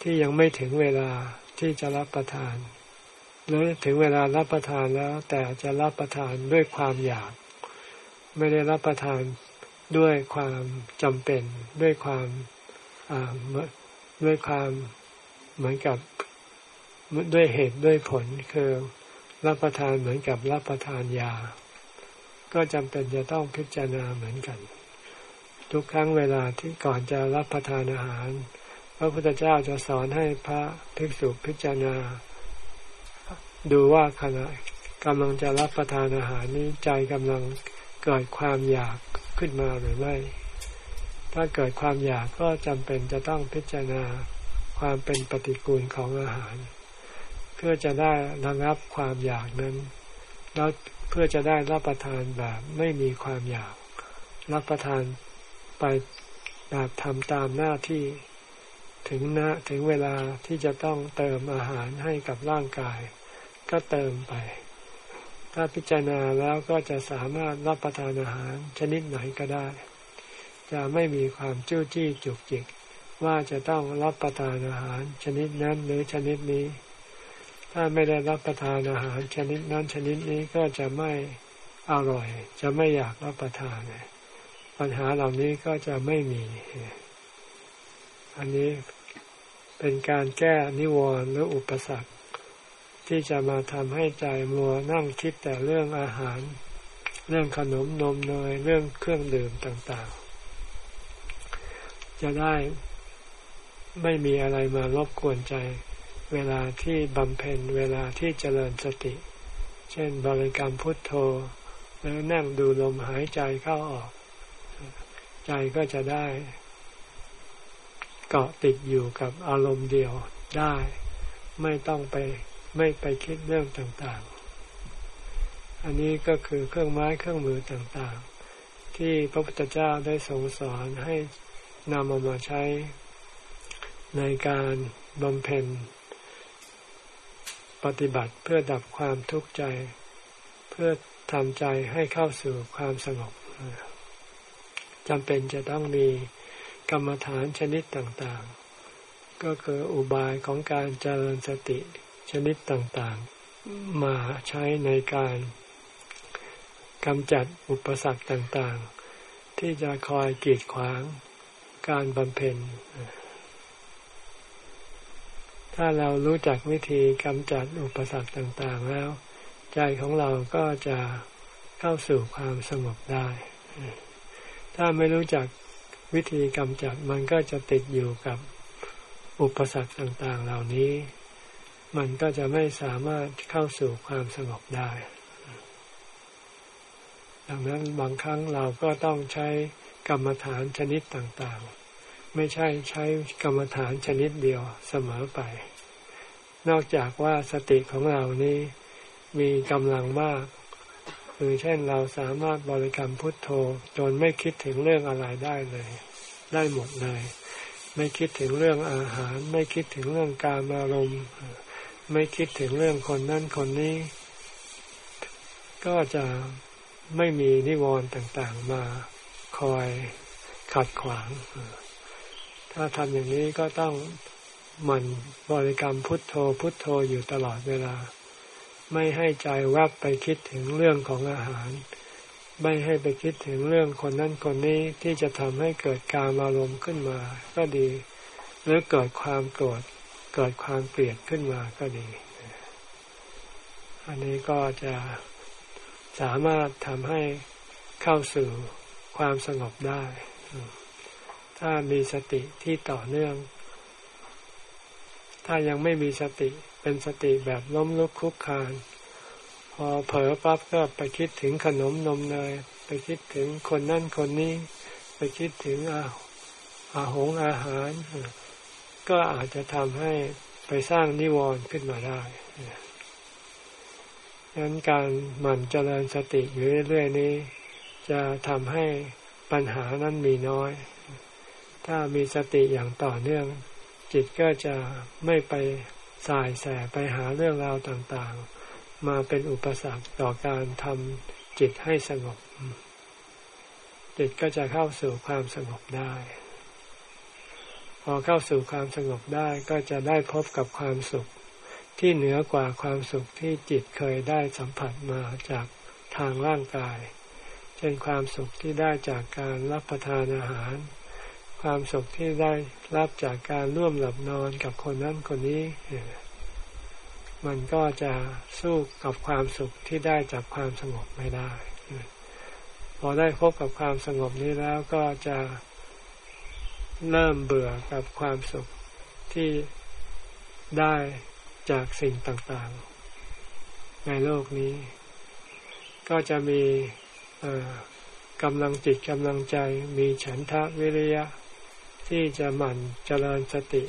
ที่ยังไม่ถึงเวลาที่จะรับประทานหรือถึงเวลารับประทานแล้ว แต่จะรับประทานด้วยความอยาก ไม่ได้รับประทานด้วยความจำเป็นด้วยความด้วยความเหมือนกับด้วยเหตุด้วยผลคือ รับประทานเหมือนกับรับประทานยา ก็จำเป็นจะต้องพิจารณาเหมือนกัน ทุกครั้งเวลาที่ก่อนจะรับประทานอาหาร พระพุทธเจ้าจะสอนให้พระภิกษุพิจารณา ดูว่าขณะกำลังจะรับประทานอาหารนี้ใจกำลังเกิดความอยากขึ้นมาหรือไม่ ถ้าเกิดความอยากก็จำเป็นจะต้องพิจารณาความเป็นปฏิกูลของอาหาร พื่อจะได้ระงับความอยากนั้น แล้วเพื่อจะได้รับประทานแบบไม่มีความอยาก รับประทานไปแบบทำตามหน้าที่ถึงนะถึงเวลาที่จะต้องเติมอาหารให้กับร่างกาย ก็เติมไป ถ้าพิจารณาแล้วก็จะสามารถรับประทานอาหารชนิดไหนก็ได้ จะไม่มีความจู้จี้จุกจิก ว่าจะต้องรับประทานอาหารชนิดนั้นหรือชนิดนี้ ถ้าไม่ได้รับประทานอาหารชนิดนั้นชนิดนี้ก็จะไม่อร่อย จะไม่อยากรับประทานเลยปัญหาเหล่านี้ก็จะไม่มี อันนี้เป็นการแก้นิวรณ์หรืออุปสรรค ที่จะมาทำให้ใจมัวนั่งคิดแต่เรื่องอาหาร เรื่องขนมนมเนยเรื่องเครื่องดื่มต่างๆ จะได้ไม่มีอะไรมารบกวนใจ เวลาที่บำเพ็ญเวลาที่เจริญสติ เช่นบริกรรมพุทโธ หรือนั่งดูลมหายใจเข้าออก ใจก็จะได้เกาะติดอยู่กับอารมณ์เดียวได้ ไม่ต้องไปไม่ไปคิดเรื่องต่างๆ อันนี้ก็คือเครื่องไม้เครื่องมือต่างๆ ที่พระพุทธเจ้าได้ทรงสอนให้นำเอามาใช้ในการบำเพ็ญ ปฏิบัติเพื่อดับความทุกข์ใจ เพื่อทำใจให้เข้าสู่ความสงบจำเป็นจะต้องมีกรรมฐานชนิดต่างๆ ก็คืออุบายของการเจริญสติชนิดต่างๆ มาใช้ในการกำจัดอุปสรรคต่างๆ ที่จะคอยกีดขวางการบำเพ็ญ ถ้าเรารู้จักวิธีกำจัดอุปสรรคต่างๆแล้ว ใจของเราก็จะเข้าสู่ความสงบได้ ถ้าไม่รู้จักวิธีกำจัดมันก็จะติดอยู่กับอุปสรรคต่างๆเหล่านี้ มันก็จะไม่สามารถเข้าสู่ความสงบได้ ดังนั้นบางครั้งเราก็ต้องใช้กรรมฐานชนิดต่างๆ ไม่ใช่ใช้กรรมฐานชนิดเดียวเสมอไป นอกจากว่าสติของเรานี้มีกำลังมาก คือเช่นเราสามารถบริกรรมพุทโธจนไม่คิดถึงเรื่องอะไรได้เลย ได้หมดเลย ไม่คิดถึงเรื่องอาหาร ไม่คิดถึงเรื่องการอารมณ์ ไม่คิดถึงเรื่องคนนั่นคนนี้ ก็จะไม่มีนิวรณ์ต่างๆมาคอยขัดขวาง ถ้าทำอย่างนี้ก็ต้องหมั่นบริกรรมพุทโธพุทโธอยู่ตลอดเวลา ไม่ให้ใจแวบไปคิดถึงเรื่องของอาหาร ไม่ให้ไปคิดถึงเรื่องคนนั้นคนนี้ที่จะทำให้เกิดการอารมณ์ขึ้นมา ก็ดี หรือเกิดความโกรธเกิดความเกลียดขึ้นมาก็ดี อันนี้ก็จะสามารถทำให้เข้าสู่ความสงบได้ ถ้ามีสติที่ต่อเนื่อง ถ้ายังไม่มีสติเป็นสติแบบล้มลุกคุกคานพอเผลอปั๊บก็ไปคิดถึงขนมนมเนยไปคิดถึงคนนั่นคนนี้ ไปคิดถึงอาอาหงอาหาร ก็อาจจะทำให้ไปสร้างนิวรณ์ขึ้นมาได้ดังนั้นการหมั่นเจริญสติอยู่เรื่อยๆนี้ จะทำให้ปัญหานั้นมีน้อย ถ้ามีสติอย่างต่อเนื่อง จิตก็จะไม่ไปสายแสไปหาเรื่องราวต่างๆ มาเป็นอุปสรรคต่อการทำจิตให้สงบ จิตก็จะเข้าสู่ความสงบได้ พอเข้าสู่ความสงบได้ก็จะได้พบกับความสุขที่เหนือกว่าความสุขที่จิตเคยได้สัมผัสมาจากทางร่างกาย เช่นความสุขที่ได้จากการรับประทานอาหาร ความสุขที่ได้รับจากการร่วมหลับนอนกับคนนั้นคนนี้ มันก็จะสู้กับความสุขที่ได้จากความสงบไม่ได้ พอได้พบกับความสงบนี้แล้วก็จะเริ่มเบื่อกับความสุขที่ได้จากสิ่งต่างๆ ในโลกนี้ ก็จะมีกำลังจิตกำลังใจมีฉันทะวิริยะ ที่จะหมั่นเจริญสติ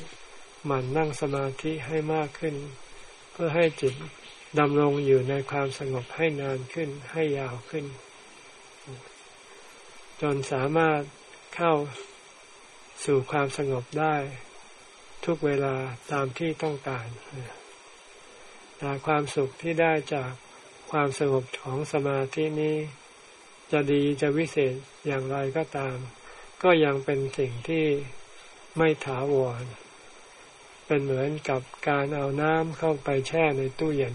หมั่นนั่งสมาธิให้มากขึ้น เพื่อให้จิตดำรงอยู่ในความสงบให้นานขึ้นให้ยาวขึ้น จนสามารถเข้าสู่ความสงบได้ ทุกเวลาตามที่ต้องการแต่ความสุขที่ได้จากความสงบของสมาธินี้ จะดีจะวิเศษอย่างไรก็ตาม ก็ยังเป็นสิ่งที่ไม่ถาวร เป็นเหมือนกับการเอาน้ำเข้าไปแช่ในตู้เย็น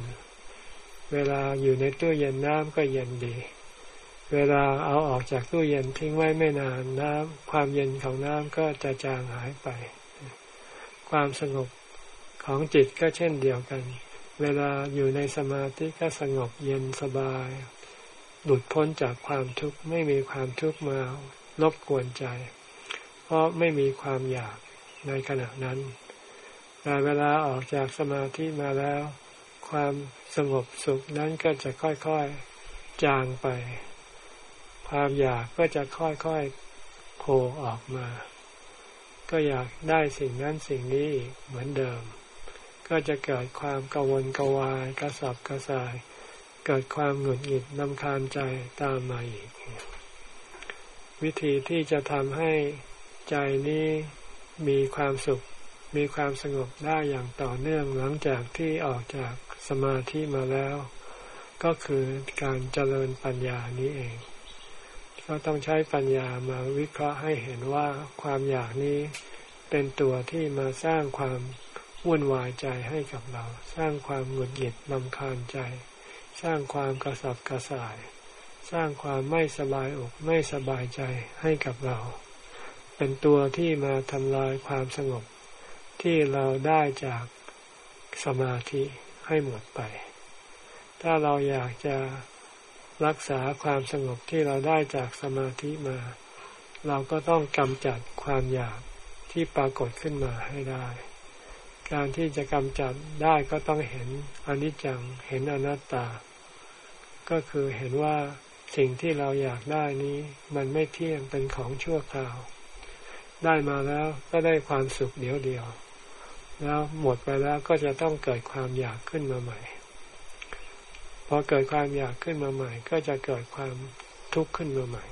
เวลาอยู่ในตู้เย็นน้ำก็เย็นดี เวลาเอาออกจากตู้เย็นทิ้งไว้ไม่นานน้ำความเย็นของน้ำก็จะจางหายไป ความสงบของจิตก็เช่นเดียวกัน เวลาอยู่ในสมาธิก็สงบเย็นสบาย หลุดพ้นจากความทุกข์ไม่มีความทุกข์มา รบกวนใจ เพราะไม่มีความอยากในขณะนั้น แต่เวลาออกจากสมาธิมาแล้ว ความสงบสุขนั้นก็จะค่อยๆจางไป ความอยากก็จะค่อยๆโผล่ออกมา ก็อยากได้สิ่งนั้นสิ่งนี้เหมือนเดิม ก็จะเกิดความกังวลกวายกระสับกระส่าย เกิดความหงุดหงิดนำคาญใจตามมาอีก วิธีที่จะทำให้ใจนี้มีความสุข มีความสงบได้อย่างต่อเนื่องหลังจากที่ออกจากสมาธิมาแล้ว ก็คือการเจริญปัญญานี้เอง ก็ต้องใช้ปัญญามาวิเคราะห์ให้เห็นว่าความอยากนี้เป็นตัวที่มาสร้างความวุ่นวายใจให้กับเรา สร้างความหงุดหงิดลำคาญใจ สร้างความกระสับกระส่าย สร้างความไม่สบายอกไม่สบายใจให้กับเรา เป็นตัวที่มาทำลายความสงบที่เราได้จากสมาธิให้หมดไป ถ้าเราอยากจะรักษาความสงบที่เราได้จากสมาธิมา เราก็ต้องกำจัดความอยากที่ปรากฏขึ้นมาให้ได้ การที่จะกำจัดได้ก็ต้องเห็นอนิจจัง เห็นอนัตตา ก็คือเห็นว่า สิ่งที่เราอยากได้นี้ มันไม่เที่ยงเป็นของชั่วคราว ได้มาแล้วก็ได้ความสุขเดียวเดียว แล้วหมดไปแล้วก็จะต้องเกิดความอยากขึ้นมาใหม่ พอเกิดความอยากขึ้นมาใหม่ ก็จะเกิดความทุกข์ขึ้นมาใหม่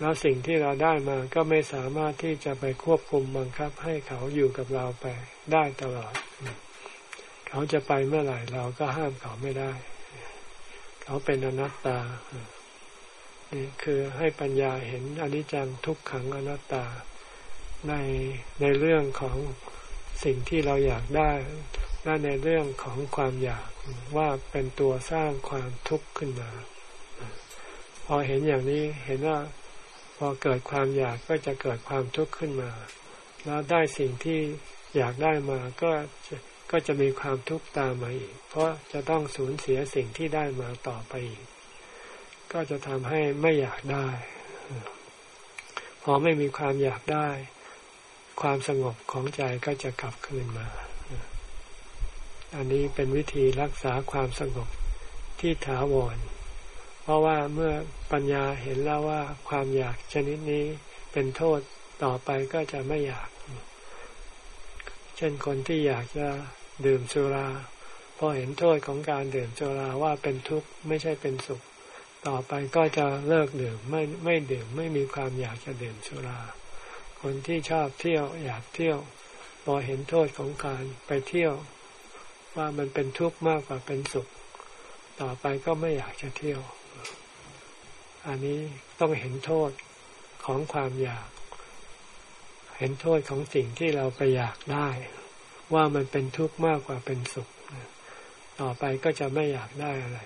แล้วสิ่งที่เราได้มาก็ไม่สามารถที่จะไปควบคุมบังคับให้เขาอยู่กับเราไปได้ตลอด เขาจะไปเมื่อไหร่เราก็ห้ามเขาไม่ได้ เขาเป็นอนัตตานี่คือให้ปัญญาเห็นอนิจจังทุกขังอนัตตา ในในเรื่องของสิ่งที่เราอยากได้และในเรื่องของความอยากว่าเป็นตัวสร้างความทุกข์ขึ้นมา พอเห็นอย่างนี้เห็นว่าพอเกิดความอยากก็จะเกิดความทุกข์ขึ้นมา แล้วได้สิ่งที่อยากได้มาก็จะ ก็จะมีความทุกข์ตามมาอีก เพราะจะต้องสูญเสียสิ่งที่ได้มาต่อไปอีก ก็จะทำให้ไม่อยากได้ พอไม่มีความอยากได้ ความสงบของใจก็จะกลับคืนมา อันนี้เป็นวิธีรักษาความสงบที่ถาวร เพราะว่าเมื่อปัญญาเห็นแล้วว่าความอยากชนิดนี้เป็นโทษต่อไปก็จะไม่อยาก เช่นคนที่อยากจะ ดื่มสุรา พอเห็นโทษของการดื่มสุราว่าเป็นทุกข์ไม่ใช่เป็นสุข ต่อไปก็จะเลิกดื่มไม่ไม่ดื่มไม่มีความอยากจะดื่มสุรา คนที่ชอบเที่ยวอยากเที่ยว พอเห็นโทษของการไปเที่ยว ว่ามันเป็นทุกข์มากกว่าเป็นสุข ต่อไปก็ไม่อยากจะเที่ยว อันนี้ต้องเห็นโทษของความอยาก เห็นโทษของสิ่งที่เราไปอยากได้ ว่ามันเป็นทุกข์มากกว่าเป็นสุข ต่อไปก็จะไม่อยากได้อะไร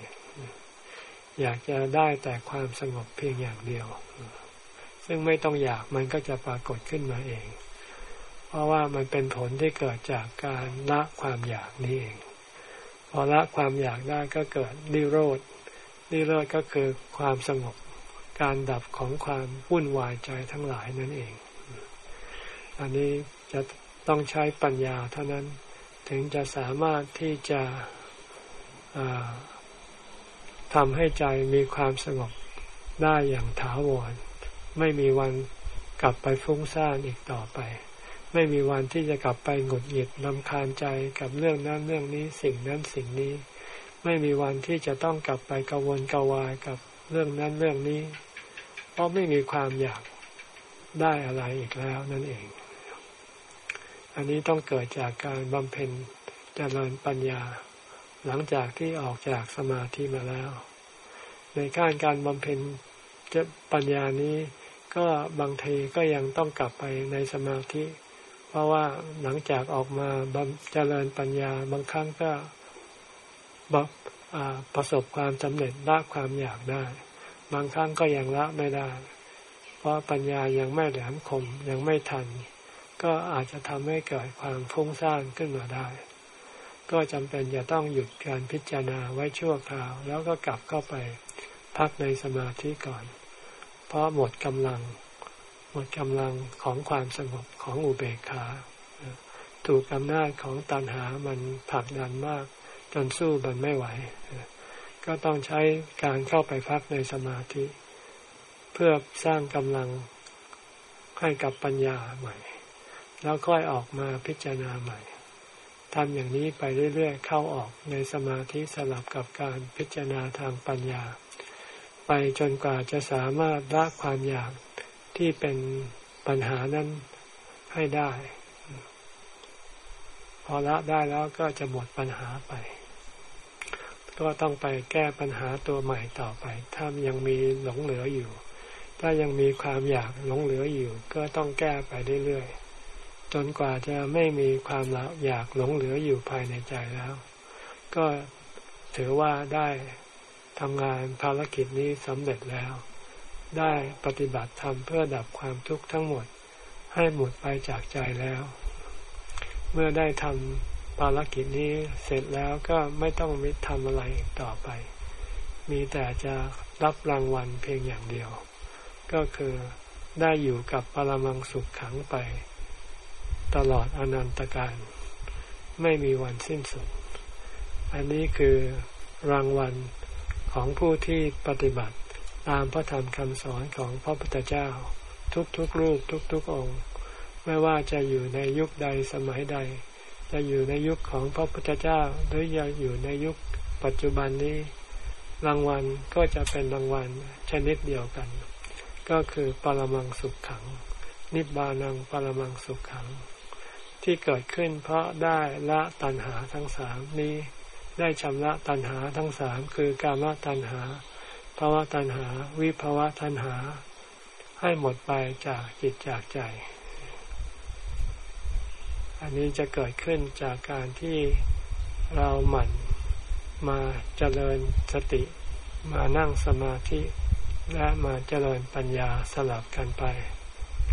อยากจะได้แต่ความสงบเพียงอย่างเดียว ซึ่งไม่ต้องอยากมันก็จะปรากฏขึ้นมาเอง เพราะว่ามันเป็นผลที่เกิดจากการละความอยากนี้เอง พอละความอยากได้ก็เกิดนิโรธ นิโรธก็คือความสงบ การดับของความวุ่นวายใจทั้งหลายนั่นเอง อันนี้จะ ต้องใช้ปัญญาเท่านั้นถึงจะสามารถที่จะทำให้ใจมีความสงบได้อย่างถาวร ไม่มีวันกลับไปฟุ้งซ่านอีกต่อไป ไม่มีวันที่จะกลับไปหงุดหงิดลำคาญใจกับเรื่องนั้นเรื่องนี้สิ่งนั้นสิ่งนี้ ไม่มีวันที่จะต้องกลับไปกังวลกังวายกับเรื่องนั้นเรื่องนี้ เพราะไม่มีความอยากได้อะไรอีกแล้วนั่นเอง อันนี้ต้องเกิดจากการบำเพ็ญเจริญปัญญา หลังจากที่ออกจากสมาธิมาแล้ว ในการการบำเพ็ญจะปัญญานี้ก็บางทีก็ยังต้องกลับไปในสมาธิ เพราะว่าหลังจากออกมาบำเจริญปัญญาบางครั้งก็ประสบความสำเร็จละความอยากได้ บางครั้งก็ยังละไม่ได้ เพราะปัญญายังไม่แหลมคมยังไม่ทัน ก็อาจจะทำให้เกิดความฟุ้งซ่านขึ้นมาได้ ก็จำเป็นจะต้องหยุดการพิจารณาไว้ชั่วคราว แล้วก็กลับเข้าไปพักในสมาธิก่อน เพราะหมดกำลัง หมดกำลังของความสงบของอุเบกขาถูกอำนาจของตันหามันผลักดันมาก จนสู้มันไม่ไหว ก็ต้องใช้การเข้าไปพักในสมาธิ เพื่อสร้างกำลังให้กับปัญญาใหม่ แล้วค่อยออกมาพิจารณาใหม่ทำอย่างนี้ไปเรื่อยๆ เข้าออกในสมาธิสลับกับการพิจารณาทางปัญญา ไปจนกว่าจะสามารถละความอยากที่เป็นปัญหานั้นให้ได้ พอละได้แล้วก็จะหมดปัญหาไป ก็ต้องไปแก้ปัญหาตัวใหม่ต่อไป ถ้ายังมีหลงเหลืออยู่ ถ้ายังมีความอยากหลงเหลืออยู่ ก็ต้องแก้ไปเรื่อยๆ จนกว่าจะไม่มีความอยากหลงเหลืออยู่ภายในใจแล้ว ก็ถือว่าได้ทำงานภารกิจนี้สำเร็จแล้ว ได้ปฏิบัติธรรมเพื่อดับความทุกข์ทั้งหมดให้หมดไปจากใจแล้ว เมื่อได้ทำภารกิจนี้เสร็จแล้วก็ไม่ต้องมิทำอะไรอีกต่อไป มีแต่จะรับรางวัลเพียงอย่างเดียว ก็คือได้อยู่กับปรมังสุขขังไป ตลอดอนันตการ ไม่มีวันสิ้นสุด อันนี้คือรางวัลของผู้ที่ปฏิบัติตามพระธรรมคำสอนของพระพุทธเจ้า ทุกๆรูปทุกๆองค์ ไม่ว่าจะอยู่ในยุคใดสมัยใด จะอยู่ในยุคของพระพุทธเจ้า หรือจะอยู่ในยุคปัจจุบันนี้ รางวัลก็จะเป็นรางวัลชนิดเดียวกัน ก็คือปรมังสุขขัง นิบานังปรมังสุขขัง ที่เกิดขึ้นเพราะได้ละตัณหาทั้งสามนี้ ได้ชำระตัณหาทั้งสามคือกามตัณหาภาวะตัณหา วิภาวะตัณหา ให้หมดไปจากจิตจากใจ อันนี้จะเกิดขึ้นจากการที่เราหมั่นมาเจริญสติ มานั่งสมาธิ และมาเจริญปัญญาสลับกันไป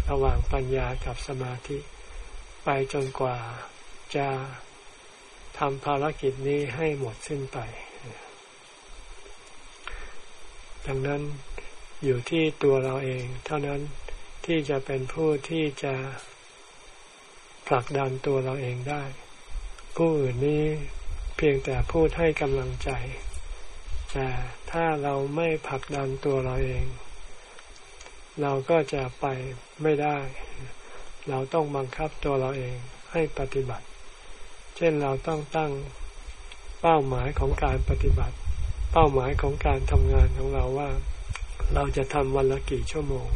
ระหว่างปัญญากับสมาธิ ไปจนกว่าจะทำภารกิจนี้ให้หมดสิ้นไป ดังนั้นอยู่ที่ตัวเราเอง เท่านั้นที่จะเป็นผู้ที่จะผลักดันตัวเราเองได้ ผู้อื่นนี้เพียงแต่พูดให้กำลังใจ แต่ถ้าเราไม่ผลักดันตัวเราเอง เราก็จะไปไม่ได้ เราต้องบังคับตัวเราเองให้ปฏิบัติ เช่นเราต้องตั้งเป้าหมายของการปฏิบัติ เป้าหมายของการทำงานของเราว่า เราจะทำวันละกี่ชั่วโมง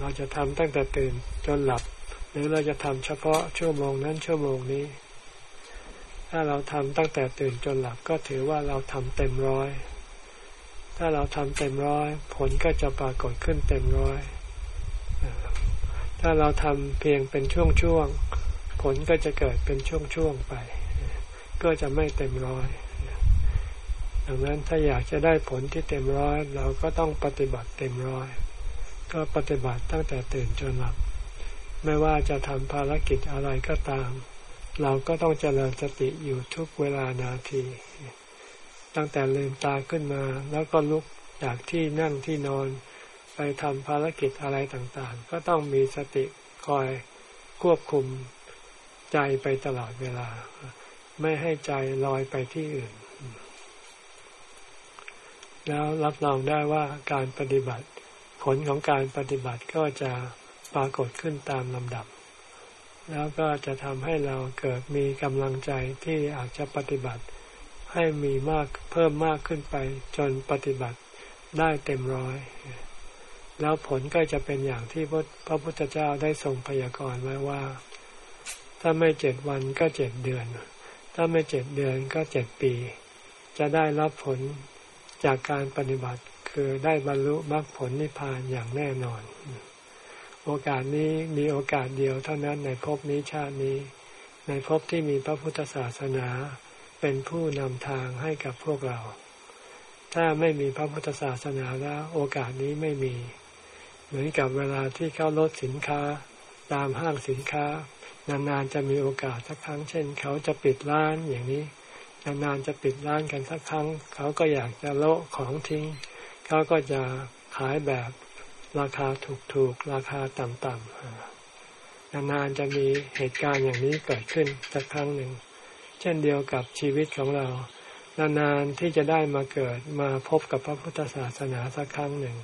เราจะทำตั้งแต่ตื่นจนหลับ หรือเราจะทำเฉพาะชั่วโมงนั้นชั่วโมงนี้ ถ้าเราทำตั้งแต่ตื่นจนหลับก็ถือว่าเราทำเต็มร้อย ถ้าเราทำเต็มร้อย ผลก็จะปรากฏขึ้นเต็มร้อย ถ้าเราทำเพียงเป็นช่วงๆ ผลก็จะเกิดเป็นช่วงๆไป ก็จะไม่เต็มร้อยดังนั้นถ้าอยากจะได้ผลที่เต็มร้อย เราก็ต้องปฏิบัติเต็มร้อย ก็ปฏิบัติตั้งแต่ตื่นจนหลับ ไม่ว่าจะทำภารกิจอะไรก็ตาม เราก็ต้องเจริญสติอยู่ทุกเวลานาที ตั้งแต่ลืมตาขึ้นมา แล้วก็ลุกจากที่นั่งที่นอน ไปทำภารกิจอะไรต่างๆ ก็ต้องมีสติคอยควบคุมใจไปตลอดเวลา ไม่ให้ใจลอยไปที่อื่น แล้วรับรองได้ว่าการปฏิบัติ ผลของการปฏิบัติก็จะปรากฏขึ้นตามลำดับ แล้วก็จะทำให้เราเกิดมีกำลังใจที่อาจจะปฏิบัติ ให้มีมากเพิ่มมากขึ้นไปจนปฏิบัติได้เต็มร้อย แล้วผลก็จะเป็นอย่างที่พระพุทธเจ้าได้ทรงพยากรณ์ไว้ว่า ถ้าไม่เจ็ดวันก็เจ็ดเดือน ถ้าไม่เจ็ดเดือนก็เจ็ดปี จะได้รับผลจากการปฏิบัติคือได้บรรลุมรรคผลนิพพานอย่างแน่นอน โอกาสนี้มีโอกาสเดียวเท่านั้นในภพนี้ชาตินี้ ในภพที่มีพระพุทธศาสนาเป็นผู้นำทางให้กับพวกเรา ถ้าไม่มีพระพุทธศาสนาแล้ว โอกาสนี้ไม่มี เหมือนกับเวลาที่เขาลดสินค้าตามห้างสินค้านานๆจะมีโอกาสสักครั้ง เช่น เขาจะปิดร้านอย่างนี้ นานๆจะปิดร้านกันสักครั้ง เขาก็อยากจะโละของทิ้ง เขาก็จะขายแบบราคาถูกๆ ราคาต่ำๆ นานๆจะมีเหตุการณ์อย่างนี้เกิดขึ้นสักครั้งหนึ่ง เช่นเดียวกับชีวิตของเรา นานๆที่จะได้มาเกิดมาพบกับพระพุทธศาสนาสักครั้งหนึ่ง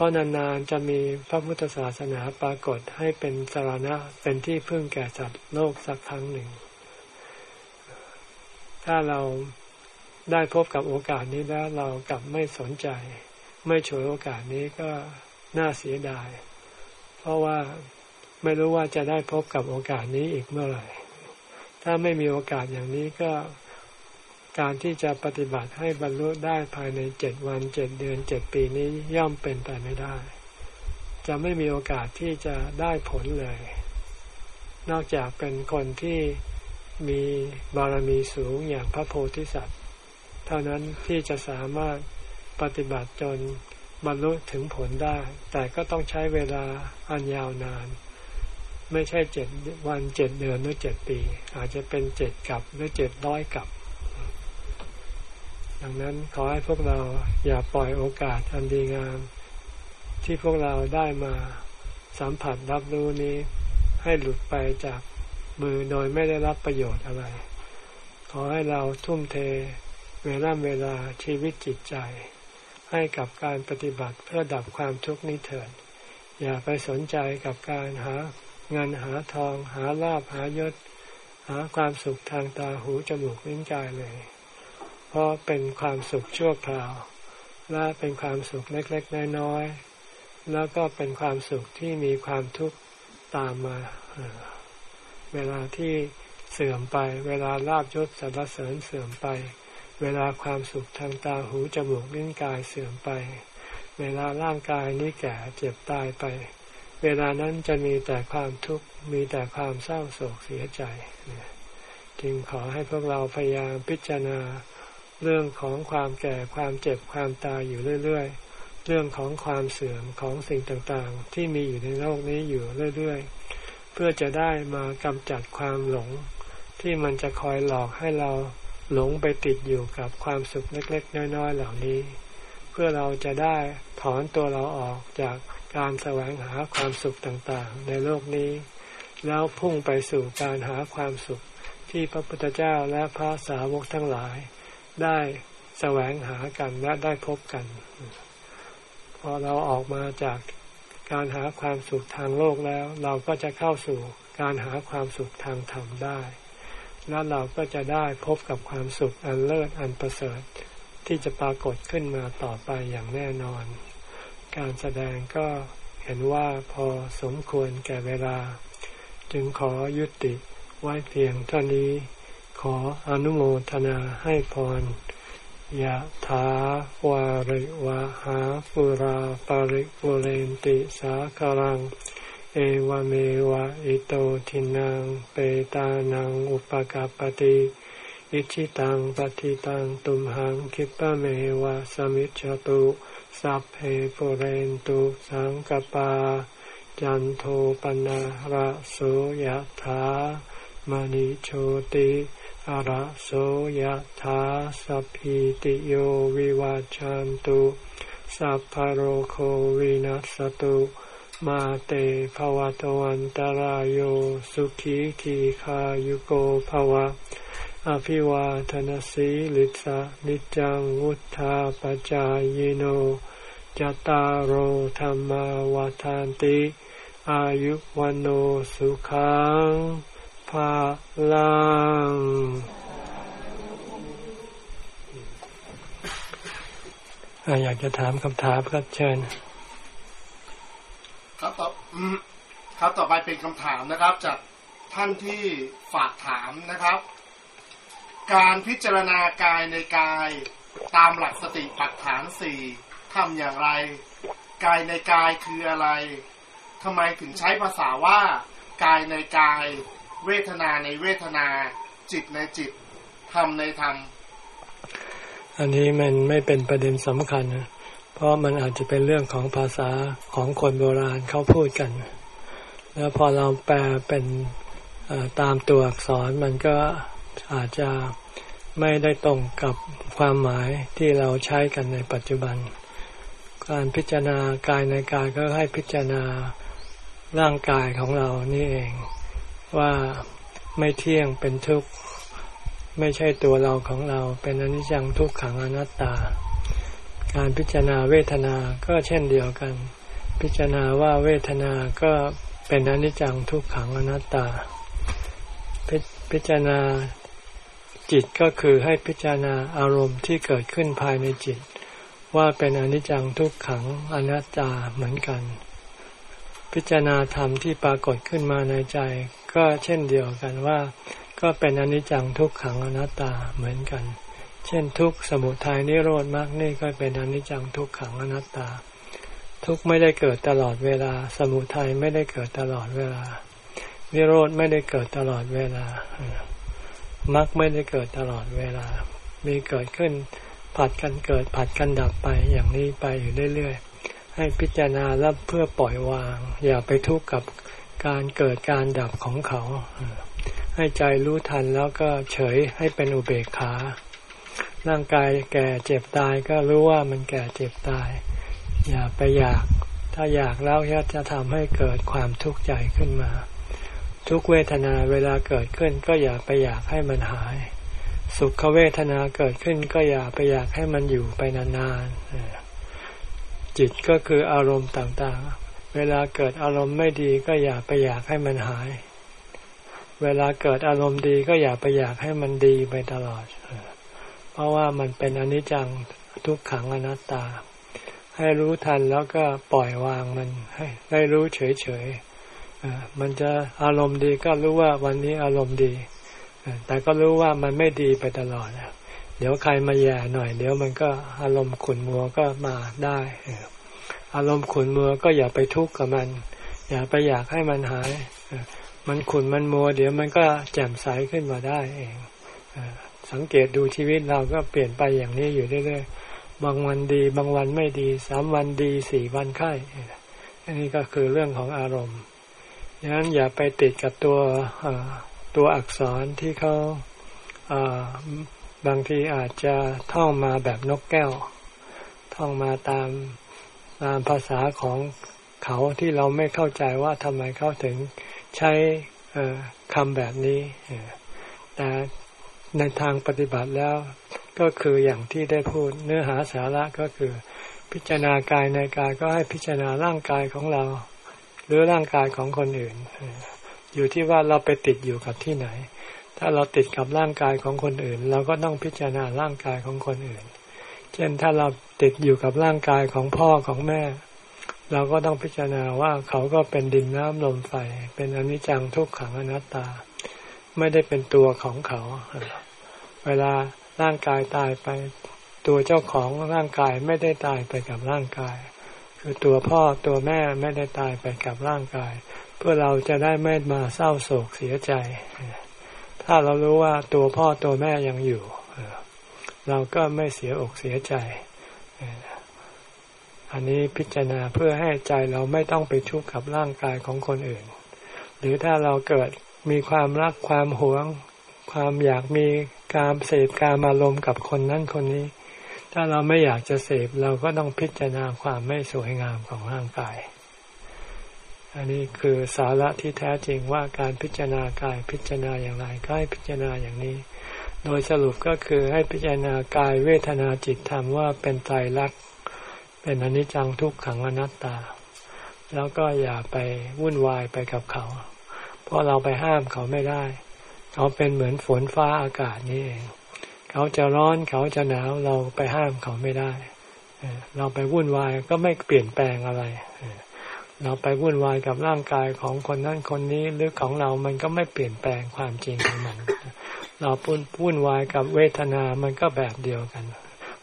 ราะนานๆจะมีพระพุทธศาสนาปรากฏให้เป็นสารณะเป็นที่พึ่งแก่สัตว์โลกสักครั้งหนึ่ง ถ้าเราได้พบกับโอกาสนี้แล้วเรากลับไม่สนใจ ไม่ฉวยโอกาสนี้ก็น่าเสียดาย เพราะว่าไม่รู้ว่าจะได้พบกับโอกาสนี้อีกเมื่อไหร่ ถ้าไม่มีโอกาสอย่างนี้ก็ การที่จะปฏิบัติให้บรรลุได้ภายในเจ็ดวันเจ็ดเดือนเจ็ดปีนี้ย่อมเป็นไปไม่ได้ จะไม่มีโอกาสที่จะได้ผลเลย นอกจากเป็นคนที่มีบารมีสูงอย่างพระโพธิสัตว์ เท่านั้นที่จะสามารถปฏิบัติจนบรรลุถึงผลได้ แต่ก็ต้องใช้เวลาอันยาวนาน ไม่ใช่เจ็ดวันเจ็ดเดือนหรือเจ็ดปี อาจจะเป็นเจ็ดกับหรือเจ็ดร้อยกับ ดังนั้นขอให้พวกเราอย่าปล่อยโอกาสอันดีงาม ที่พวกเราได้มาสัมผัสรับรู้นี้ ให้หลุดไปจากมือโดยไม่ได้รับประโยชน์อะไร ขอให้เราทุ่มเทเวลาเวลาชีวิตจิตใจ ให้กับการปฏิบัติเพื่อดับความทุกข์นี้เถิด อย่าไปสนใจกับการหาเงินหาทอง หาลาบหายศ หาความสุขทางตาหูจมูกลิ้นกายเลย เพราะเป็นความสุขชั่วคราว และเป็นความสุขเล็กๆน้อยๆแล้วก็เป็นความสุขที่มีความทุกข์ตามมา เวลาที่เสื่อมไป เวลาลาบยศสรรเสริญเสื่อมไป เวลาความสุขทางตาหูจมูกลิ้นกายเสื่อมไป เวลาร่างกายนี้แก่เจ็บตายไป เวลานั้นจะมีแต่ความทุกข์มีแต่ความเศร้าโศกเสียใจ จึงขอให้พวกเราพยายามพิจารณา เรื่องของความแก่ความเจ็บความตายอยู่เรื่อยๆ เรื่องของความเสื่อมของสิ่งต่างๆ ที่มีอยู่ในโลกนี้อยู่เรื่อยๆ เพื่อจะได้มากำจัดความหลง ที่มันจะคอยหลอกให้เราหลงไปติดอยู่กับความสุขเล็กๆ น้อยๆ เหล่านี้ เพื่อเราจะได้ถอนตัวเราออกจากการแสวงหาความสุขต่างๆ ในโลกนี้ แล้วพุ่งไปสู่การหาความสุขที่พระพุทธเจ้าและพระสาวกทั้งหลาย ได้แสวงหากันและได้พบกัน พอเราออกมาจากการหาความสุขทางโลกแล้ว เราก็จะเข้าสู่การหาความสุขทางธรรมได้ แล้วเราก็จะได้พบกับความสุขอันเลิศอันประเสริฐที่จะปรากฏขึ้นมาต่อไปอย่างแน่นอน การแสดงก็เห็นว่าพอสมควรแก่เวลา จึงขอยุติไว้เพียงเท่านี้ ขออนุโมทนาให้พรยะถาวาริวะหาปุราปาริปุเรนติสาคารัง เอวเมวะอิโตทินังเปตานังอุปกาปติอิชิตังปฏิตังตุมหังคิปะเมวะสมิจจตุสัพเพปุเรนตุสังกปา จันโทปนะระโสยะถามณิโชติ ระโสยถาสัพพิติโยวิวาจันตุสัพพโรโควินัสตุมาเตภวะตวันตารโยสุขีทีขายุโกภวะ อภิวาทนสีลิสะนิจังวุธาปจายโนจตารโหธรรมวาทานติ อายุวันโอสุขัง ภาลังอยากจะถามคำถามครับเชิญ ครับต่อครับต่อไปเป็นคำถามนะครับ จากท่านที่ฝากถามนะครับ การพิจารณากายในกาย ตามหลักสติปัฏฐานสี่ทำอย่างไร กายในกายคืออะไรทำไมถึงใช้ภาษาว่ากายในกาย เวทนาในเวทนาจิตในจิตธรรมในธรรม อันนี้มันไม่เป็นประเด็นสำคัญนะเพราะมันอาจจะเป็นเรื่องของภาษาของคนโบราณเขาพูดกัน แล้วพอเราแปลเป็นตามตัวอักษรมันก็อาจจะไม่ได้ตรงกับความหมายที่เราใช้กันในปัจจุบัน การพิจารณากายในกายก็ให้พิจารณาร่างกายของเรานี่เอง ว่าไม่เที่ยงเป็นทุกข์ไม่ใช่ตัวเราของเรา เป็นอนิจจังทุกขังอนัตตา การพิจารณาเวทนาก็เช่นเดียวกัน พิจารณาว่าเวทนาก็เป็นอนิจจังทุกขังอนัตตาพพิจารณาจิตก็คือให้พิจารณาอารมณ์ที่เกิดขึ้นภายในจิต ว่าเป็นอนิจจังทุกขังอนัตตาเหมือนกัน พิจารณาธรรมที่ปรากฏขึ้นมาในใจ ก็เช่นเดียวกันว่า ก็เป็นอนิจจังทุกขังอนัตตาเหมือนกัน เช่นทุกสมุทัยนิโรธมากนี่ก็เป็นอนิจจังทุกขังอนัตตา ทุกไม่ได้เกิดตลอดเวลา สมุทัยไม่ได้เกิดตลอดเวลา นิโรธไม่ได้เกิดตลอดเวลามรรคไม่ได้เกิดตลอดเวลา มีเกิดขึ้นผัดกันเกิดผัดกันดับไปอย่างนี้ไปอยู่เรื่อยๆให้พิจารณาแล้วเพื่อปล่อยวาง อย่าไปทุกข์กับ การเกิดการดับของเขา ให้ใจรู้ทันแล้วก็เฉยให้เป็นอุเบกขา ร่างกายแก่เจ็บตายก็รู้ว่ามันแก่เจ็บตาย อย่าไปอยาก ถ้าอยากแล้วจะทำให้เกิดความทุกข์ใจขึ้นมา ทุกเวทนาเวลาเกิดขึ้นก็อย่าไปอยากให้มันหาย สุขเวทนาเกิดขึ้นก็อย่าไปอยากให้มันอยู่ไปนานๆจิตก็คืออารมณ์ต่างๆ เวลาเกิดอารมณ์ไม่ดีก็อย่าไปอยากให้มันหาย เวลาเกิดอารมณ์ดีก็อย่าไปอยากให้มันดีไปตลอด เพราะว่ามันเป็นอนิจจังทุกขังอนัตตา ให้รู้ทันแล้วก็ปล่อยวางมัน ให้ได้รู้เฉยเฉยมันจะอารมณ์ดีก็รู้ว่าวันนี้อารมณ์ดี แต่ก็รู้ว่ามันไม่ดีไปตลอด เดี๋ยวใครมาแย่หน่อย เดี๋ยวมันก็อารมณ์ขุนมัวก็มาได้ อารมณ์ขุนมัวก็อย่าไปทุกข์กับมัน อย่าไปอยากให้มันหาย มันขุนมันมัว เดี๋ยวมันก็แจ่มใสขึ้นมาได้เองสังเกตดูชีวิตเราก็เปลี่ยนไปอย่างนี้อยู่เรื่อยๆ บางวันดี บางวันไม่ดี สามวันดี สี่วันไข้อันนี้ก็คือเรื่องของอารมณ์ดังนั้นอย่าไปติดกับตัวตัวอักษรที่เขาบางทีอาจจะท่องมาแบบนกแก้ว ท่องมาตาม ตามภาษาของเขาที่เราไม่เข้าใจว่าทำไมเขาถึงใช้คำแบบนี้แต่ในทางปฏิบัติแล้วก็คืออย่างที่ได้พูดเนื้อหาสาระก็คือ พิจารณากายในกายก็ให้พิจารณาร่างกายของเรา หรือร่างกายของคนอื่น อยู่ที่ว่าเราไปติดอยู่กับที่ไหน ถ้าเราติดกับร่างกายของคนอื่น เราก็ต้องพิจารณาร่างกายของคนอื่น เช่นถ้าเรา ติดอยู่กับร่างกายของพ่อของแม่ เราก็ต้องพิจารณาว่าเขาก็เป็นดินน้ำลมไฟ เป็นอนิจจังทุกขังอนัตตา ไม่ได้เป็นตัวของเขา เวลาร่างกายตายไป ตัวเจ้าของร่างกายไม่ได้ตายไปกับร่างกาย คือตัวพ่อตัวแม่ไม่ได้ตายไปกับร่างกาย เพื่อเราจะได้ไม่มาเศร้าโศกเสียใจ ถ้าเรารู้ว่าตัวพ่อตัวแม่ยังอยู่ เราก็ไม่เสียอกเสียใจ อันนี้พิจารณาเพื่อให้ใจเราไม่ต้องไปทุกข์กับร่างกายของคนอื่น หรือถ้าเราเกิดมีความรักความหวง ความอยากมีการเสพการอารมณ์กับคนนั้นคนนี้ ถ้าเราไม่อยากจะเสพเราก็ต้องพิจารณาความไม่สวยงามของร่างกาย อันนี้คือสาระที่แท้จริงว่าการพิจารณากายพิจารณาอย่างไรก็ให้พิจารณาอย่างนี้ โดยสรุปก็คือให้พิจารณากายเวทนาจิตธรรมว่าเป็นไตรลักษณ เป็นอนิจจังทุกขังอนัตตา แล้วก็อย่าไปวุ่นวายไปกับเขา เพราะเราไปห้ามเขาไม่ได้ เขาเป็นเหมือนฝนฟ้าอากาศนี่เอง เขาจะร้อนเขาจะหนาวเราไปห้ามเขาไม่ได้ เราไปวุ่นวายก็ไม่เปลี่ยนแปลงอะไร เราไปวุ่นวายกับร่างกายของคนนั้นคนนี้หรือของเรา มันก็ไม่เปลี่ยนแปลงความจริงของมัน เราวุ่นวายกับเวทนา มันก็แบบเดียวกัน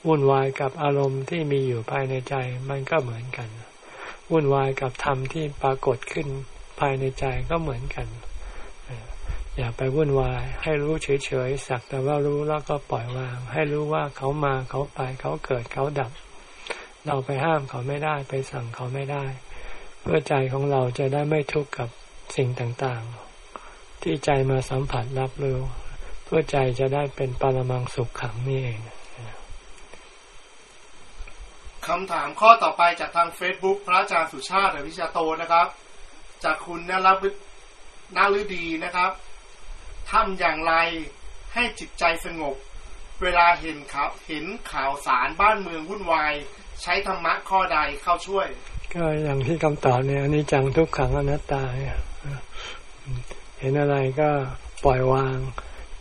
วุ่นวายกับอารมณ์ที่มีอยู่ภายในใจมันก็เหมือนกัน วุ่นวายกับธรรมที่ปรากฏขึ้นภายในใจก็เหมือนกัน อย่าไปวุ่นวาย ให้รู้เฉยๆ สักแต่ว่ารู้แล้วก็ปล่อยวาง ให้รู้ว่าเขามาเขาไปเขาเกิดเขาดับ เราไปห้ามเขาไม่ได้ไปสั่งเขาไม่ได้ เพื่อใจของเราจะได้ไม่ทุกข์กับสิ่งต่างๆ ที่ใจมาสัมผัสรับรู้เพื่อใจจะได้เป็นปรมังสุขขังนี่เอง คำถามข้อต่อไปจากทาง Facebook พระอาจารย์สุชาติวิชาโตนะครับ จากคุณนรบนาฤดีนะครับทำอย่างไรให้จิตใจสงบ เวลาเห็นข่าวเห็นข่าวสารบ้านเมืองวุ่นวาย ใช้ธรรมะข้อใดเข้าช่วย ก็อย่างที่คำตอบเนี่ยอันนี้จังทุกขังอนัตตาเห็นอะไรก็ปล่อยวาง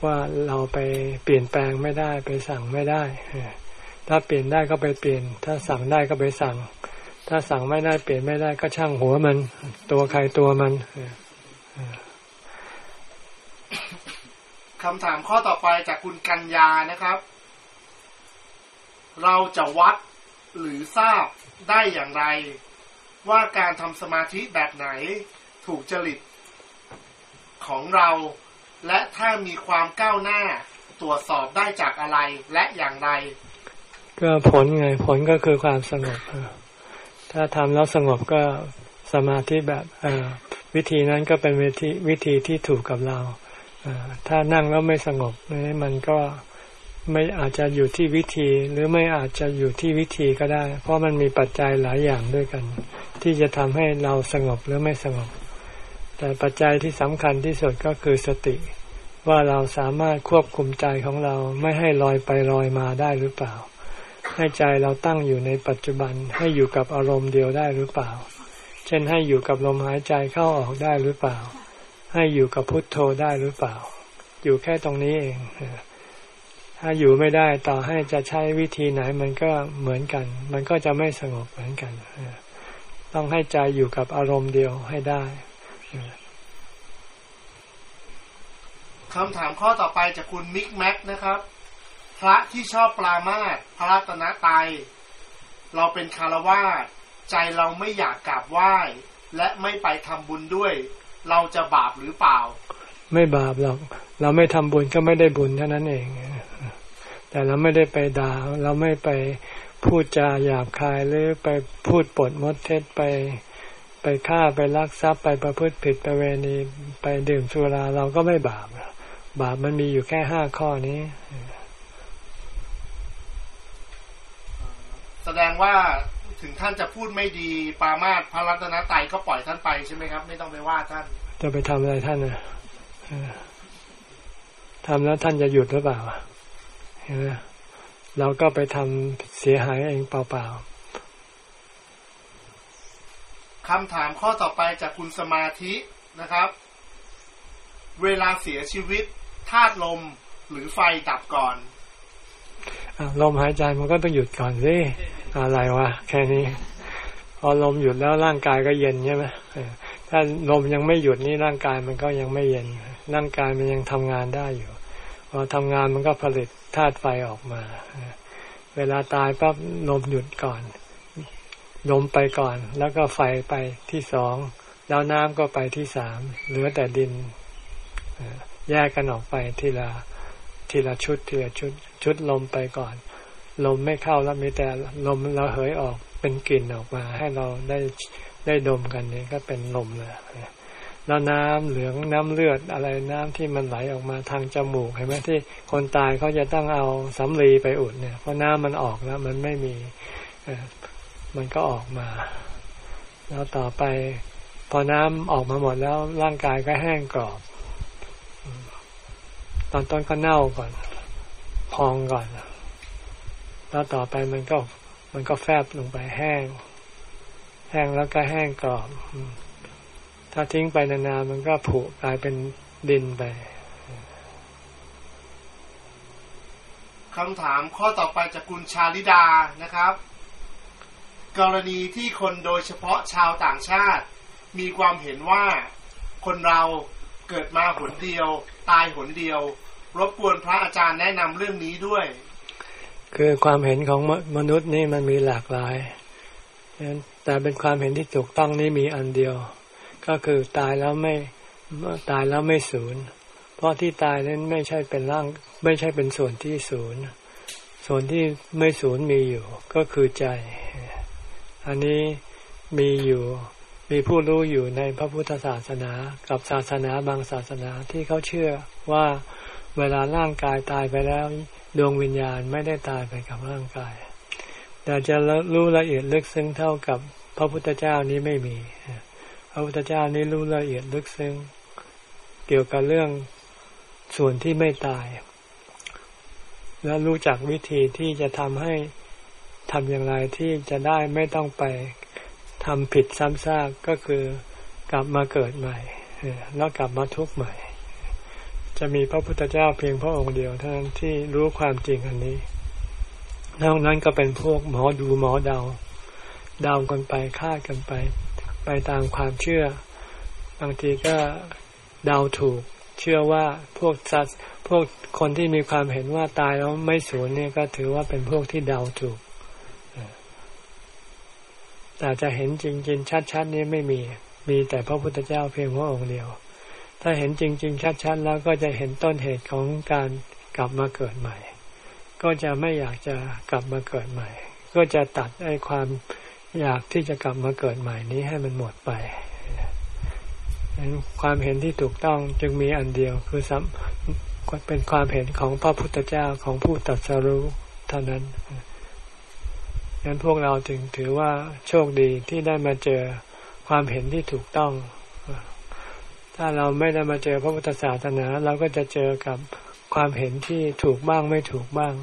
ว่าเราไปเปลี่ยนแปลงไม่ได้ไปสั่งไม่ได้ ถ้าเปลี่ยนได้ก็ไปเปลี่ยน ถ้าสั่งได้ก็ไปสั่ง ถ้าสั่งไม่ได้เปลี่ยนไม่ได้ก็ช่างหัวมัน ตัวใครตัวมันคำถามข้อต่อไปจากคุณกัญญานะครับ เราจะวัดหรือทราบได้อย่างไร ว่าการทำสมาธิแบบไหนถูกจริตของเรา และถ้ามีความก้าวหน้าตรวจสอบได้จากอะไรและอย่างไร ก็ผลไงผลก็คือความสงบถ้าทำแล้วสงบก็สมาธิแบบวิธีนั้นก็เป็นวิธีวิธีที่ถูกกับเราถ้านั่งแล้วไม่สงบนี่มันก็ไม่อาจจะอยู่ที่วิธีหรือไม่อาจจะอยู่ที่วิธีก็ได้ เพราะมันมีปัจจัยหลายอย่างด้วยกัน ที่จะทำให้เราสงบหรือไม่สงบ แต่ปัจจัยที่สำคัญที่สุดก็คือสติ ว่าเราสามารถควบคุมใจของเราไม่ให้ลอยไปลอยมาได้หรือเปล่า ให้ใจเราตั้งอยู่ในปัจจุบันให้อยู่กับอารมณ์เดียวได้หรือเปล่า เช่นให้อยู่กับลมหายใจเข้าออกได้หรือเปล่า ให้อยู่กับพุทโธได้หรือเปล่า อยู่แค่ตรงนี้เอง ถ้าอยู่ไม่ได้ต่อให้จะใช้วิธีไหนมันก็เหมือนกัน มันก็จะไม่สงบเหมือนกัน ต้องให้ใจอยู่กับอารมณ์เดียวให้ได้คำถามข้อต่อไปจากคุณมิกแม็กนะครับ พระที่ชอบปรามาสพระรัตนตรัยเราเป็นคารวาสใจเราไม่อยากกราบไหว้ และไม่ไปทำบุญด้วย เราจะบาปหรือเปล่า ไม่บาปหรอก เราไม่ทำบุญก็ไม่ได้บุญเท่านั้นเอง แต่เราไม่ได้ไปด่า เราไม่ไปพูดจาหยาบคายหรือไปพูดปดมดเท็จไปไปฆ่าไปลักทรัพย์ไปประพฤติผิดประเวณีไปดื่มสุราเราก็ไม่บาปบาปมันมีอยู่แค่ห้าข้อนี้ แสดงว่าถึงท่านจะพูดไม่ดีปามาตพระรัตนตรัยก็ปล่อยท่านไปใช่ไหมครับ ไม่ต้องไปว่าท่าน จะไปทำอะไรท่านนะทำแล้วท่านจะหยุดหรือเปล่าเห็นไหมเราก็ไปทำเสียหายเองเปล่าๆคำถามข้อต่อไปจากคุณสมาธินะครับ เวลาเสียชีวิตธาตุลมหรือไฟดับก่อน ลมหายใจมันก็ต้องหยุดก่อนสิอะไรวะแค่นี้ พอลมหยุดแล้วร่างกายก็เย็นใช่ไหมถ้าลมยังไม่หยุดนี่ร่างกายมันก็ยังไม่เย็น ร่างกายมันยังทำงานได้อยู่ พอทำงานมันก็ผลิตธาตุไฟออกมา เวลาตายปั๊บลมหยุดก่อนลมไปก่อน แล้วก็ไฟไปที่สอง แล้วน้ำก็ไปที่สามเหลือแต่ดินแยกกันออกไปทีละทีละชุดทีละชุด ชุดลมไปก่อน ลมไม่เข้าแล้วมีแต่ลมเราเหยออกเป็นกลิ่นออกมา ให้เราได้ได้ดมกันนี่ก็เป็นลมเลยแล้วน้ำเหลืองน้ำเลือดอะไรน้ำที่มันไหลออกมาทางจมูกเห็นไหมที่คนตายเขาจะต้องเอาสำลีไปอุดเนี่ย เพราะน้ำมันออกแล้ว มันไม่มีมันก็ออกมา แล้วต่อไป พอน้ำออกมาหมดแล้วร่างกายก็แห้งกรอบ ตอนต้นก็เน่าก่อน พองก่อน แล้วต่อไปมันก็ มันก็แฟบลงไปแห้ง แห้งแล้วก็แห้งกรอบ ถ้าทิ้งไปนานๆมันก็ผุกลายเป็นดินไปคำถามข้อต่อไปจากคุณชาลิดานะครับ กรณีที่คนโดยเฉพาะชาวต่างชาติ มีความเห็นว่าคนเราเกิดมาหนเดียว ตายหนเดียว รบกวนพระอาจารย์แนะนำเรื่องนี้ด้วย คือความเห็นของมนุษย์นี่มันมีหลากหลาย แต่เป็นความเห็นที่ถูกต้องนี่มีอันเดียว ก็คือตายแล้วไม่ตายแล้วไม่สูญ เพราะที่ตายนั้นไม่ใช่เป็นร่าง ไม่ใช่เป็นส่วนที่ศูนย์ส่วนที่ไม่ศูนย์มีอยู่ ก็คือใจ อันนี้มีอยู่มีผู้รู้อยู่ในพระพุทธศาสนา กับศาสนาบางศาสนาที่เขาเชื่อว่า เวลาร่างกายตายไปแล้ว ดวงวิญญาณไม่ได้ตายไปกับร่างกาย แต่จะรู้ละเอียดลึกซึ้งเท่ากับพระพุทธเจ้านี้ไม่มี พระพุทธเจ้านี่รู้ละเอียดลึกซึ้ง เกี่ยวกับเรื่องส่วนที่ไม่ตาย และรู้จักวิธีที่จะทำให้ทำอย่างไรที่จะได้ไม่ต้องไปทำผิดซ้ำซากก็คือกลับมาเกิดใหม่ แล้วกลับมาทุกข์ใหม่ จะมีพระพุทธเจ้าเพียงพระองค์เดียวเท่านั้นที่รู้ความจริงอันนี้นอกนั้นก็เป็นพวกหมอดูหมอเดา เดากันไปคาดกันไป ไปตามความเชื่อ บางทีก็เดาถูก เชื่อว่าพวกสัตว์พวกคนที่มีความเห็นว่าตายแล้วไม่สูญเนี่ยก็ถือว่าเป็นพวกที่เดาถูกแต่จะเห็นจริงๆชัดๆนี้ไม่มี มีแต่พระพุทธเจ้าเพียงพระองค์เดียว ถ้าเห็นจริง ๆ ชัด ๆ แล้วก็จะเห็นต้นเหตุของการกลับมาเกิดใหม่ ก็จะไม่อยากจะกลับมาเกิดใหม่ ก็จะตัดไอ้ความอยากที่จะกลับมาเกิดใหม่นี้ให้มันหมดไปความเห็นที่ถูกต้องจึงมีอันเดียวคือสัมเป็นความเห็นของพระพุทธเจ้าของผู้ตัดสรู้เท่านั้นงั้นพวกเราถึงถือว่าโชคดีที่ได้มาเจอความเห็นที่ถูกต้อง ถ้าเราไม่ได้มาเจอพระพุทธศาสนาเราก็จะเจอกับความเห็นที่ถูกบ้างไม่ถูกบ้าง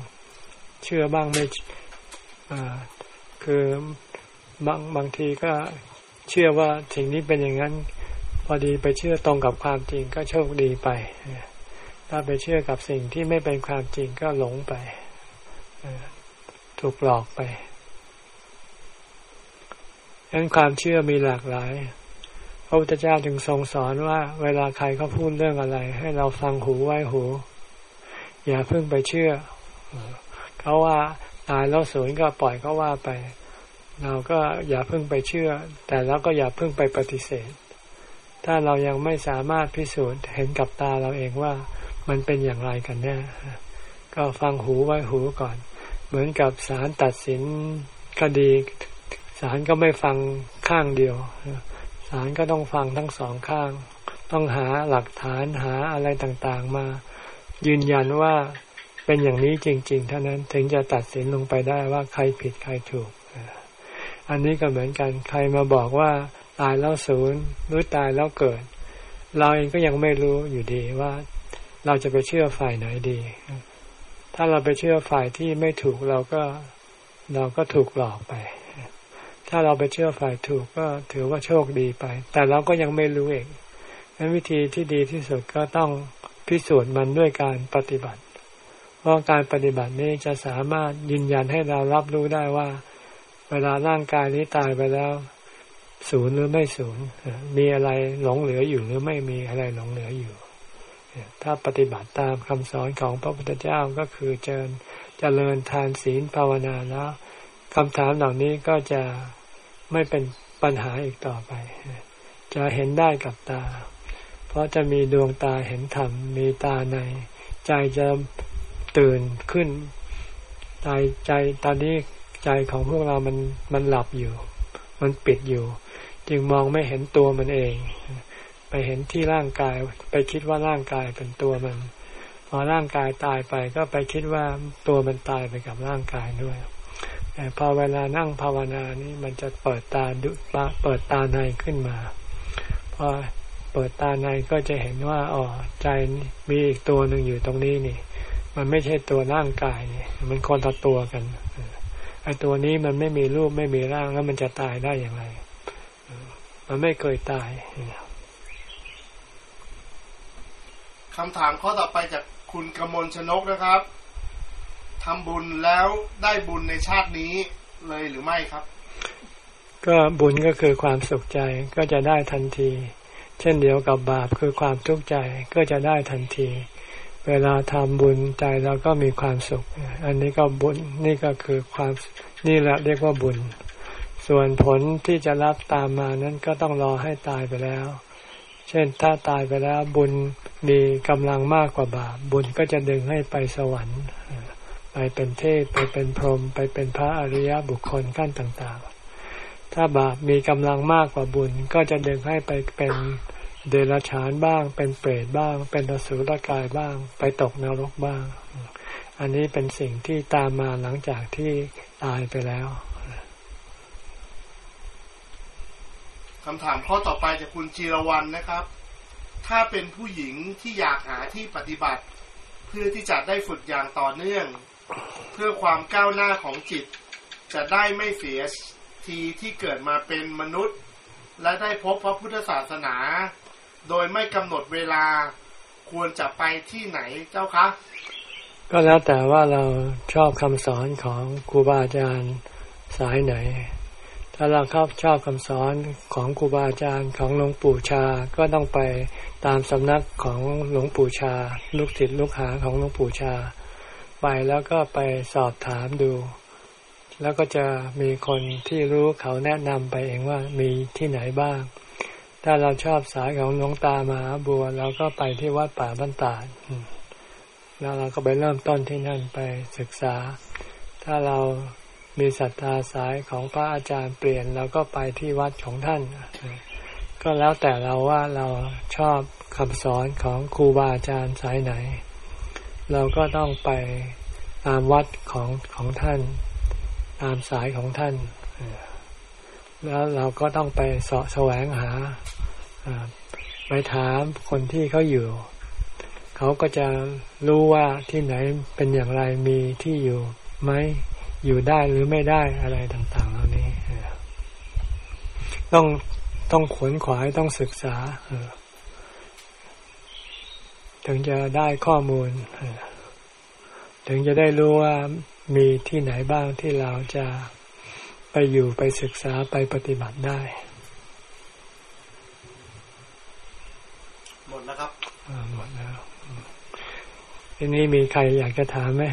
เชื่อบ้างไม่คือบางบางทีก็เชื่อว่าสิ่งนี้เป็นอย่างนั้น พอดีไปเชื่อตรงกับความจริงก็โชคดีไป ถ้าไปเชื่อกับสิ่งที่ไม่เป็นความจริงก็หลงไปถูกหลอกไปดังนั้นความเชื่อมีหลากหลาย ระพุทธเจ้าจึงทรงสอนว่า เวลาใครเขาพูดเรื่องอะไร ให้เราฟังหูไว้หู อย่าเพิ่งไปเชื่อเขาว่าตายแล้วสูญก็ปล่อยเขาว่าไป เราก็อย่าเพิ่งไปเชื่อ แต่เราก็อย่าเพิ่งไปปฏิเสธ ถ้าเรายังไม่สามารถพิสูจน์เห็นกับตาเราเองว่ามันเป็นอย่างไรกันแน่ก็ฟังหูไว้หูก่อน เหมือนกับศาลตัดสินคดีศาลก็ไม่ฟังข้างเดียว ศาลก็ต้องฟังทั้งสองข้าง ต้องหาหลักฐานหาอะไรต่างๆมา ยืนยันว่าเป็นอย่างนี้จริง ๆ เท่านั้นถึงจะตัดสินลงไปได้ว่าใครผิดใครถูก อันนี้ก็เหมือนกันใครมาบอกว่าตายแล้วศูนย์หรือตายแล้วเกิด เราเองก็ยังไม่รู้อยู่ดีว่าเราจะไปเชื่อฝ่ายไหนดี ถ้าเราไปเชื่อฝ่ายที่ไม่ถูกเราก็เราก็ถูกหลอกไป ถ้าเราไปเชื่อฝ่ายถูกก็ถือว่าโชคดีไป แต่เราก็ยังไม่รู้เองงั้นวิธีที่ดีที่สุดก็ต้องพิสูจน์มันด้วยการปฏิบัติ เพราะการปฏิบัตินี้จะสามารถยืนยันให้เรารับรู้ได้ว่า เวลาร่างกายนี้ตายไปแล้วศูนย์หรือไม่ศูนย์มีอะไรหลงเหลืออยู่หรือไม่มีอะไรหลงเหลืออยู่ถ้าปฏิบัติตามคำสอนของพระพุทธเจ้าก็คือเจริญเจริญทานศีลภาวนาแล้วคำถามเหล่านี้ก็จะ ไม่เป็นปัญหาอีกต่อไป จะเห็นได้กับตา เพราะจะมีดวงตาเห็นธรรม มีตาใน ใจจะตื่นขึ้น ใจใจตอนนี้ใจของพวกเรามันมันหลับอยู่ มันปิดอยู่ จึงมองไม่เห็นตัวมันเอง ไปเห็นที่ร่างกาย ไปคิดว่าร่างกายเป็นตัวมัน พอร่างกายตายไปก็ไปคิดว่าตัวมันตายไปกับร่างกายด้วย แต่พอเวลานั่งภาวนานี้มันจะเปิดตาดุเปิดตาในขึ้นมาพอเปิดตาในก็จะเห็นว่าอ๋อใจมีอีกตัวหนึ่งอยู่ตรงนี้นี่ มันไม่ใช่ตัวร่างกายนี่มันคนละตัวกันไอ้ตัวนี้มันไม่มีรูปไม่มีร่างแล้วมันจะตายได้อย่างไร มันไม่เคยตายคำถามข้อต่อไปจากคุณกมลชนกนะครับ ทำบุญแล้วได้บุญในชาตินี้เลยหรือไม่ครับ ก็บุญก็คือความสุขใจก็จะได้ทันที เช่นเดียวกับบาปคือความทุกข์ใจก็จะได้ทันที เวลาทำบุญใจเราก็มีความสุข อันนี้ก็บุญนี่ก็คือความนี่แหละเรียกว่าบุญ ส่วนผลที่จะรับตามมานั้นก็ต้องรอให้ตายไปแล้ว เช่นถ้าตายไปแล้วบุญมีกำลังมากกว่าบาปบุญก็จะดึงให้ไปสวรรค์ ไปเป็นเทพไปเป็นพรหมไปเป็นพระอริยบุคคลขั้นต่างๆ ถ้าบาปมีกำลังมากกว่าบุญก็จะดึงให้ไปเป็นเดรัจฉานบ้าง เป็นเปรตบ้าง เป็นอสุรกายบ้าง ไปตกนรกบ้าง อันนี้เป็นสิ่งที่ตามมาหลังจากที่ตายไปแล้วคำถามข้อต่อไปจากคุณจีรวันนะครับ ถ้าเป็นผู้หญิงที่อยากหาที่ปฏิบัติ เพื่อที่จะได้ฝึกอย่างต่อเนื่อง เพื่อความก้าวหน้าของจิต จะได้ไม่เสียทีที่เกิดมาเป็นมนุษย์ และได้พบพระพุทธศาสนา โดยไม่กำหนดเวลาควรจะไปที่ไหนเจ้าคะก็แล้วแต่ว่าเราชอบคำสอนของครูบาอาจารย์สายไหน ถ้าเราชอบชอบคำสอนของครูบาอาจารย์ของหลวงปู่ชา ก็ต้องไปตามสำนักของหลวงปู่ชา ลูกศิษย์ลูกหาของหลวงปู่ชา ไปแล้วก็ไปสอบถามดู แล้วก็จะมีคนที่รู้เขาแนะนำไปเองว่ามีที่ไหนบ้าง ถ้าเราชอบสายของหลวงตามหาบัวเราก็ไปที่วัดป่าบ้านตาดแล้วเราก็ไปเริ่มต้นที่นั่นไปศึกษา ถ้าเรามีศรัทธาสายของพระอาจารย์เปลี่ยนเราก็ไปที่วัดของท่าน ก็แล้วแต่เราว่าเราชอบคำสอนของครูบาอาจารย์สายไหน เราก็ต้องไปตามวัดของของท่าน ตามสายของท่าน แล้วเราก็ต้องไปเสาะแสวงหาไปถามคนที่เขาอยู่ เขาก็จะรู้ว่าที่ไหนเป็นอย่างไรมีที่อยู่ไหมอยู่ได้หรือไม่ได้อะไรต่าง ๆ เหล่านี้ ต้องต้องขวนขวายต้องศึกษา ถึงจะได้ข้อมูล ถึงจะได้รู้ว่ามีที่ไหนบ้างที่เราจะไปอยู่ไปศึกษาไปปฏิบัติได้ หมดแล้วครับหมดแล้วทีนี้มีใครอยากจะถามไหม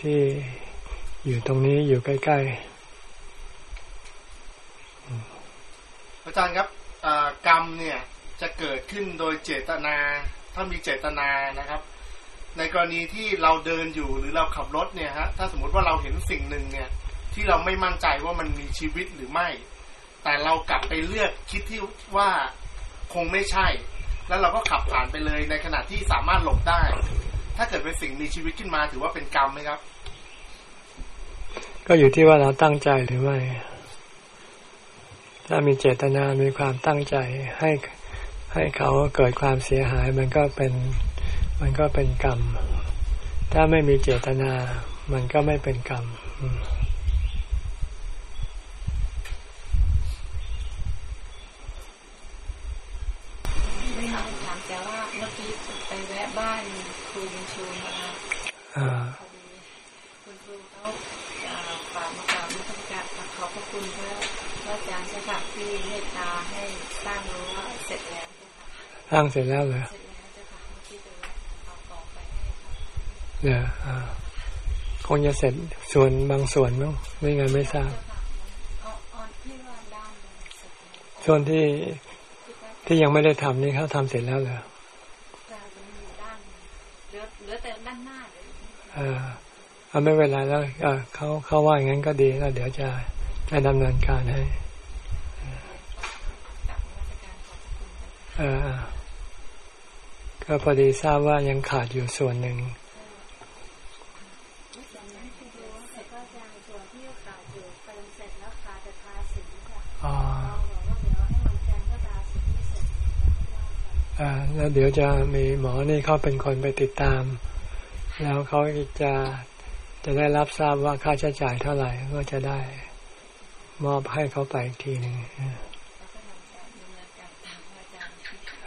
ที่อยู่ตรงนี้อยู่ใกล้ๆอาจารย์ครับกรรมเนี่ยจะเกิดขึ้นโดยเจตนา ถ้ามีเจตนานะครับ ในกรณีที่เราเดินอยู่หรือเราขับรถเนี่ยฮะถ้าสมมติว่าเราเห็นสิ่งหนึ่งเนี่ยที่เราไม่มั่นใจว่ามันมีชีวิตหรือไม่ แต่เรากลับไปเลือกคิดที่ว่าคงไม่ใช่ แล้วเราก็ขับผ่านไปเลยในขณะที่สามารถหลบได้ ถ้าเกิดเป็นสิ่งมีชีวิตขึ้นมาถือว่าเป็นกรรมไหมครับ ก็อยู่ที่ว่าเราตั้งใจหรือไม่ถ้ามีเจตนา มีความตั้งใจให้ ให้เขาเกิดความเสียหายมันก็เป็นมันก็เป็นกรรม ถ้าไม่มีเจตนา มันก็ไม่เป็นกรรมไม่ถามแต่ว่าเมื่อกี้ไปแวะบ้านครูบุญชูมาคุณพระพระอาจารย์จ้ค่ะที่เมตตาให้สร้างรั้วเสร็จแล้ว สร้างเสร็จแล้วเหรอเสร็จแล้วจ้ค่ะที่จะเอากองไปให้เนี่ยคงจะเสร็จส่วนบางส่วนมั้งไม่งั้นไม่ทราบส่วนที่ที่ยังไม่ได้ทำนี่เขาทำเสร็จแล้วเหรอเหลือแต่ด้านหน้าเลยอ่าเอาไม่เป็นไรแล้วเขาเขาว่าอย่างนั้นก็ดีแล้วเดี๋ยวจะจะดำเนินการให้ ก็พอดีทราบว่ายังขาดอยู่ส่วนหนึ่งแล้วเดี๋ยวจะมีหมอนี่เขาเป็นคนไปติดตาม แล้วเขาจะจะได้รับทราบว่าค่าใช้จ่ายเท่าไหร่ก็จะได้มอบให้เขาไปอีกทีหนึ่ง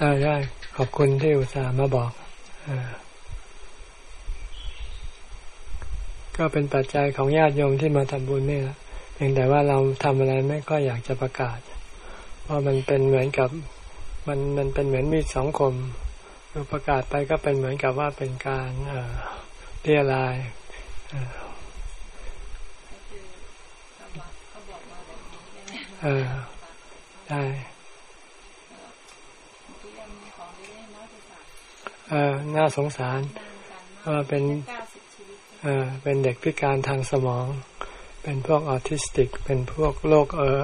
อ่าได้ ขอบคุณที่อุตส่าห์มาบอกอก็เป็นปัจจัยของญาติโยมที่มาทำบุญนี่แหละเพียงแต่ว่าเราทำอะไรไม่ก็อยากจะประกาศ เพราะมันเป็นเหมือนกับมันมันเป็นเหมือนมีดสองคมประกาศไปก็เป็นเหมือนกับว่าเป็นการเรียรายเออได้ เออน่าสงสารว่าเป็นเออเป็นเด็กพิการทางสมอง เป็นพวกออทิสติก เป็นพวกโรคเออ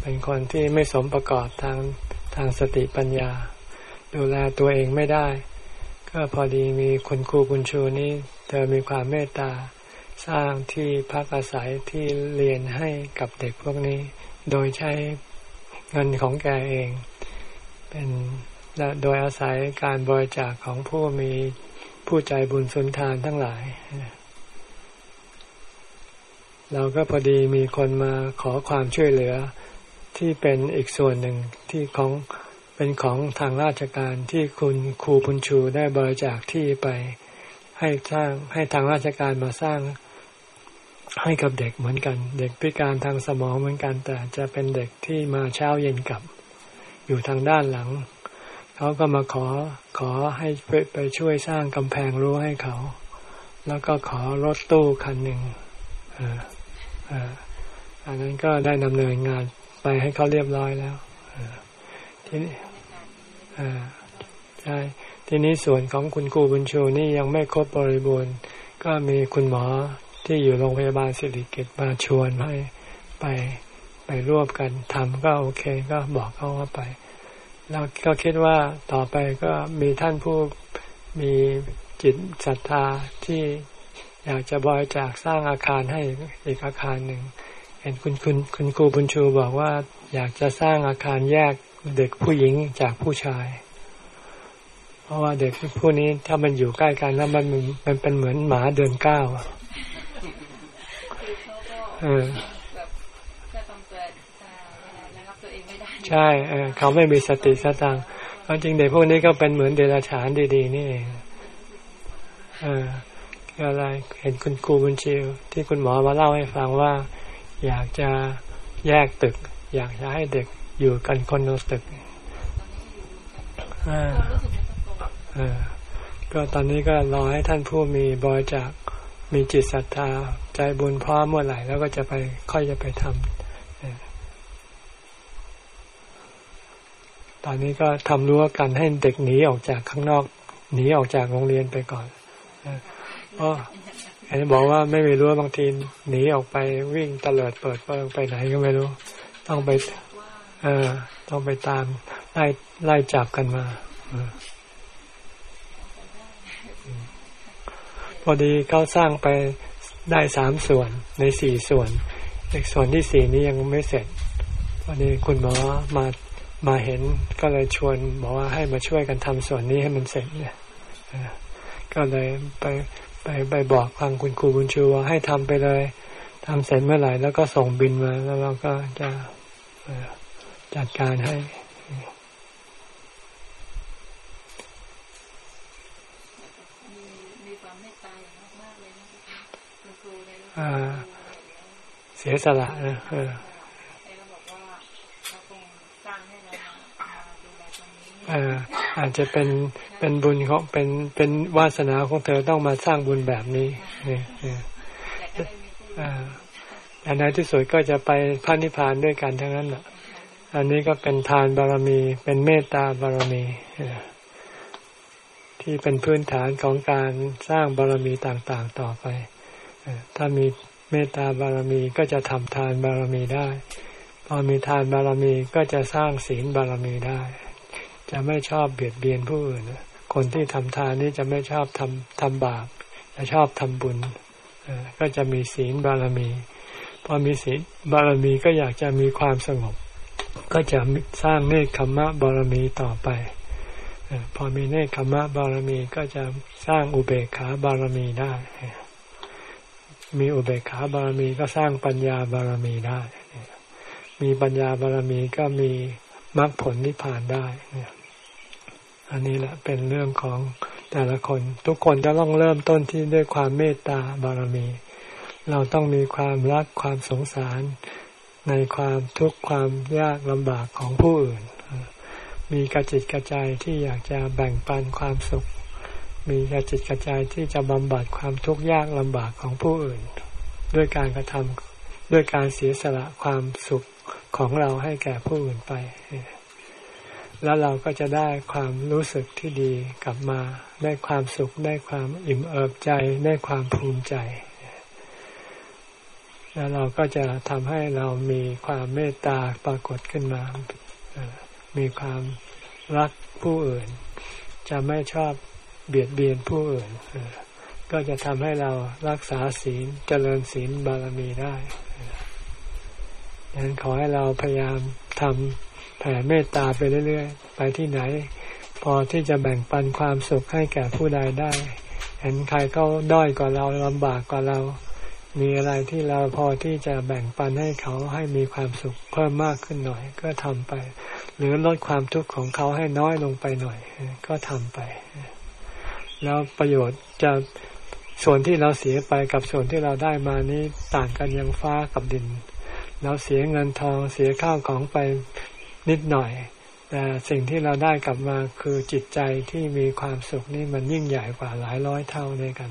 เป็นคนที่ไม่สมประกอบทางทางสติปัญญา ดูแลตัวเองไม่ได้ ก็พอดีมีคุณครูบุญชูนี้เธอมีความเมตตาสร้างที่พักอาศัยที่เรียนให้กับเด็กพวกนี้ โดยใช้เงินของแกเอง เป็น โดยอาศัยการบริจาคของผู้มีผู้ใจบุญสุนทานทั้งหลาย เราก็พอดีมีคนมาขอความช่วยเหลือที่เป็นอีกส่วนหนึ่งที่ของเป็นของทางราชการที่คุณครูพุนชูได้บริจาคที่ไปให้สร้างให้ทางราชการมาสร้างให้กับเด็กเหมือนกัน เด็กพิการทางสมองเหมือนกัน แต่จะเป็นเด็กที่มาเช้าเย็นกลับ อยู่ทางด้านหลัง เขาก็มาขอขอให้ไปไปช่วยสร้างกำแพงรั้วให้เขา แล้วก็ขอรถตู้คันหนึ่งอันนั้นก็ได้ดำเนินงานไปให้เขาเรียบร้อยแล้วทีนี้ใช่ทีนี้ส่วนของคุณครูบุญชูนี่ยังไม่ครบบริบูรณ์ ก็มีคุณหมอที่อยู่โรงพยาบาลสิริกิตมาชวนให้ไปไปร่วมกันทำก็โอเคก็บอกเขาว่าไป แล้วก็คิดว่าต่อไปก็มีท่านผู้มีจิตศรัทธาที่อยากจะบริจาคสร้างอาคารให้อีกอาคารหนึ่ง เห็นคุณคุณคุณครูบุญชูบอกว่า อยากจะสร้างอาคารแยกเด็กผู้หญิงจากผู้ชาย เพราะว่าเด็กผู้นี้ถ้ามันอยู่ใกล้กันแล้วมันมันเป็นเหมือนหมาเดินก้าวเออ ใช่เออเขาไม่มีสติสตังเพราะจริงเด็กพวกนี้ก็เป็นเหมือนเดรัจฉานดี ๆ นี่เองเอออะไรเห็นคุณครูบุญชิวที่คุณหมอมาเล่าให้ฟังว่า อยากจะแยกตึก อยากจะให้เด็กอยู่กันคนละตึกอ่าอ่าก็ตอนนี้ก็รอให้ท่านผู้มีบริจาคมีจิตศรัทธา ใจบุญพร้อมเมื่อไหร่ แล้วก็จะไปค่อยจะไปทำ ตอนนี้ก็ทำรั้วกันให้เด็กหนีออกจากข้างนอก หนีออกจากโรงเรียนไปก่อนเพราะเห็นบอกว่าไม่มีรั้วบางทีหนีออกไปวิ่งเตลิดเปิดเปิงไปไหนก็ไม่รู้ ต้องไป เออต้องไปตามไล่ไล่จับกันมาพอดีเขาสร้างไปได้สามส่วนในสี่ส่วน อีกส่วนที่สี่นี้ยังไม่เสร็จพอดีคุณหมอมา มาเห็นก็เลยชวนบอกว่าให้มาช่วยกันทำส่วนนี้ให้มันเสร็จเนี่ยก็เลยไปไปไปบอกทางคุณครูบุญชูว่าให้ทำไปเลยทำเสร็จเมื่อไหร่แล้วก็ส่งบินมาแล้วเราก็จะจัดการให้เสียสละนะเออ อาจจะเป็นเป็นบุญของเป็นเป็นวาสนาของเธอต้องมาสร้างบุญแบบนี้นี่อันในที่สุดก็จะไปพระนิพพานด้วยกันทั้งนั้นแหละอันนี้ก็เป็นทานบารมี เป็นเมตตาบารมีที่เป็นพื้นฐานของการสร้างบารมีต่างๆต่อไปถ้ามีเมตตาบารมีก็จะทำทานบารมีได้ พอมีทานบารมีก็จะสร้างศีลบารมีได้ จะไม่ชอบเบียดเบียนผู้อื่นคนที่ทำทานนี่จะไม่ชอบทำทำบาปจะชอบทำบุญก็จะมีศีลบารมีพอมีศีลบารมีก็อยากจะมีความสงบ ก็จะสร้างเนคขมะบารมีต่อไปพอมีเนคขมะบารมีก็จะสร้างอุเบกขาบารมีได้ มีอุเบกขาบารมีก็สร้างปัญญาบารมีได้ มีปัญญาบารมีก็มีมรรคผลนิพพานได้ อันนี้แหละเป็นเรื่องของแต่ละคน ทุกคนจะต้องเริ่มต้นที่ด้วยความเมตตาบารมี เราต้องมีความรักความสงสาร ในความทุกข์ความยากลำบากของผู้อื่น มีกระจิตกระใจที่อยากจะแบ่งปันความสุข มีกระจิตกระใจที่จะบำบัดความทุกข์ยากลำบากของผู้อื่น ด้วยการกระทำด้วยการเสียสละความสุขของเราให้แก่ผู้อื่นไป แล้วเราก็จะได้ความรู้สึกที่ดีกลับมา ได้ความสุข ได้ความอิ่มเอิบใจ ได้ความภูมิใจ แล้วเราก็จะทำให้เรามีความเมตตาปรากฏขึ้นมา มีความรักผู้อื่น จะไม่ชอบเบียดเบียนผู้อื่น ก็จะทำให้เรารักษาศีลเจริญศีลบารมีได้ดังนั้นขอให้เราพยายามทำ แผ่เมตตาไปเรื่อยๆ ไปที่ไหน พอที่จะแบ่งปันความสุขให้แก่ผู้ใดได้ เห็นใครเขาด้อยกว่าเราลำบากกว่าเรา มีอะไรที่เราพอที่จะแบ่งปันให้เขาให้มีความสุขเพิ่มมากขึ้นหน่อย ก็ทำไป หรือลดความทุกข์ของเขาให้น้อยลงไปหน่อย ก็ทำไป แล้วประโยชน์จะส่วนที่เราเสียไปกับส่วนที่เราได้มานี้ต่างกันยังฟ้ากับดิน เราเสียเงินทองเสียข้าวของไป นิดหน่อย แต่สิ่งที่เราได้กลับมาคือจิตใจที่มีความสุขนี่มันยิ่งใหญ่กว่าหลายร้อยเท่าในกัน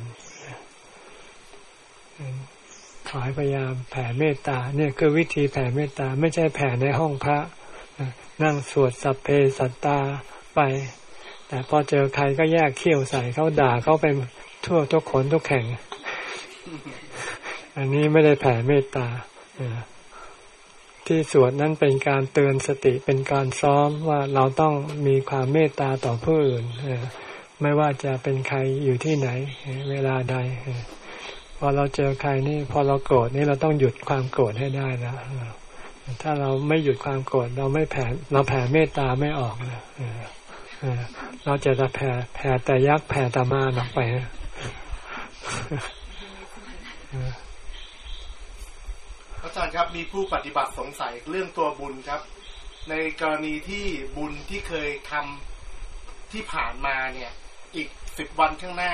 ขอให้พยายามแผ่เมตตา เนี่ยคือวิธีแผ่เมตตาไม่ใช่แผ่ในห้องพระนั่งสวดสัพเพสัตตาไป แต่พอเจอใครก็แยกเขี้ยวใส่เขาด่าเขาไปทั่วทุกคนทุกแข่ง อันนี้ไม่ได้แผ่เมตตา ที่สวดนั้นเป็นการเตือนสติเป็นการซ้อมว่าเราต้องมีความเมตตาต่อผู้อื่นไม่ว่าจะเป็นใครอยู่ที่ไหน เวลาใดพอเราเจอใครนี่ พอเราโกรธนี่เราต้องหยุดความโกรธให้ได้แล้วถ้าเราไม่หยุดความโกรธเราไม่แผ่เราแผ่เมตตาไม่ออกนะเราจะจะแผ่แผ่แต่ยักษ์แผ่ตามาออกไป อาจารย์ครับมีผู้ปฏิบัติสงสัยเรื่องตัวบุญครับ ในกรณีที่บุญที่เคยทำที่ผ่านมาเนี่ย อีกสิบวันข้างหน้า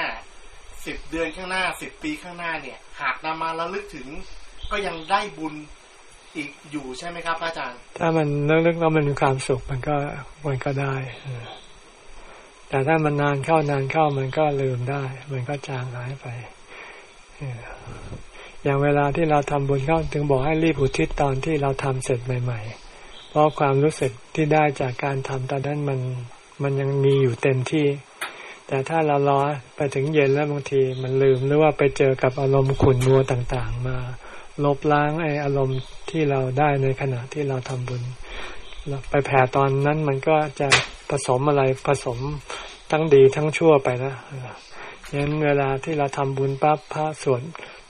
สิบเดือนข้างหน้าสิบปีข้างหน้าเนี่ย หากนำมาระลึกถึง ก็ยังได้บุญอีกอยู่ใช่ไหมครับ อาจารย์ ถ้ามันลึกๆแล้วมันมีความสุขมันก็มันก็ได้แต่ถ้ามันนานเข้านานเข้ามันก็ลืมได้ มันก็จางหายไป อย่างเวลาที่เราทำบุญก็ถึงบอกให้รีบอุทิศตอนที่เราทำเสร็จใหม่ ๆ เพราะความรู้สึกที่ได้จากการทำตอนนั้นมันมันยังมีอยู่เต็มที่ แต่ถ้าเรารอไปถึงเย็นแล้วบางทีมันลืมหรือว่าไปเจอกับอารมณ์ขุ่นมัวต่างๆ มา ลบล้างไอ้อารมณ์ที่เราได้ในขณะที่เราทำบุญไปแผ่ตอนนั้นมันก็จะผสมอะไรผสมทั้งดีทั้งชั่วไปนะยันเวลาที่เราทำบุญปั๊บพระสวด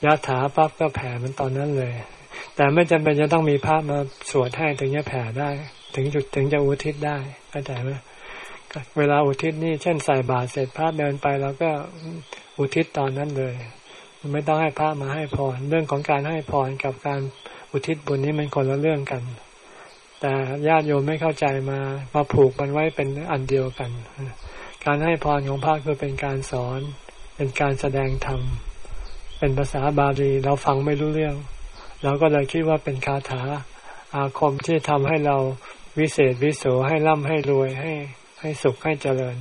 ยะถาปั๊บก็แผ่มันตอนนั้นเลย แต่ไม่จำเป็นจะต้องมีพระมาสวดให้ถึงจะแผ่ได้ ถึงจุดถึงจะอุทิศได้เข้าใจไหมเวลาอุทิศนี่เช่นใส่บาตรเสร็จพระเดินไปแล้วก็อุทิศตอนนั้นเลย ไม่ต้องให้พระมาให้พรเรื่องของการให้พรกับการอุทิศบุญนี้มันคนละเรื่องกัน แต่ญาติโยมไม่เข้าใจมามาผูกมันไว้เป็นอันเดียวกัน การให้พรของพระคือเป็นการสอน เป็นการแสดงธรรม เป็นภาษาบาลีเราฟังไม่รู้เรื่อง เราก็เลยคิดว่าเป็นคาถาอาคมที่ทำให้เราวิเศษวิโสให้ร่ำให้รวยให้ให้สุขให้เจริญ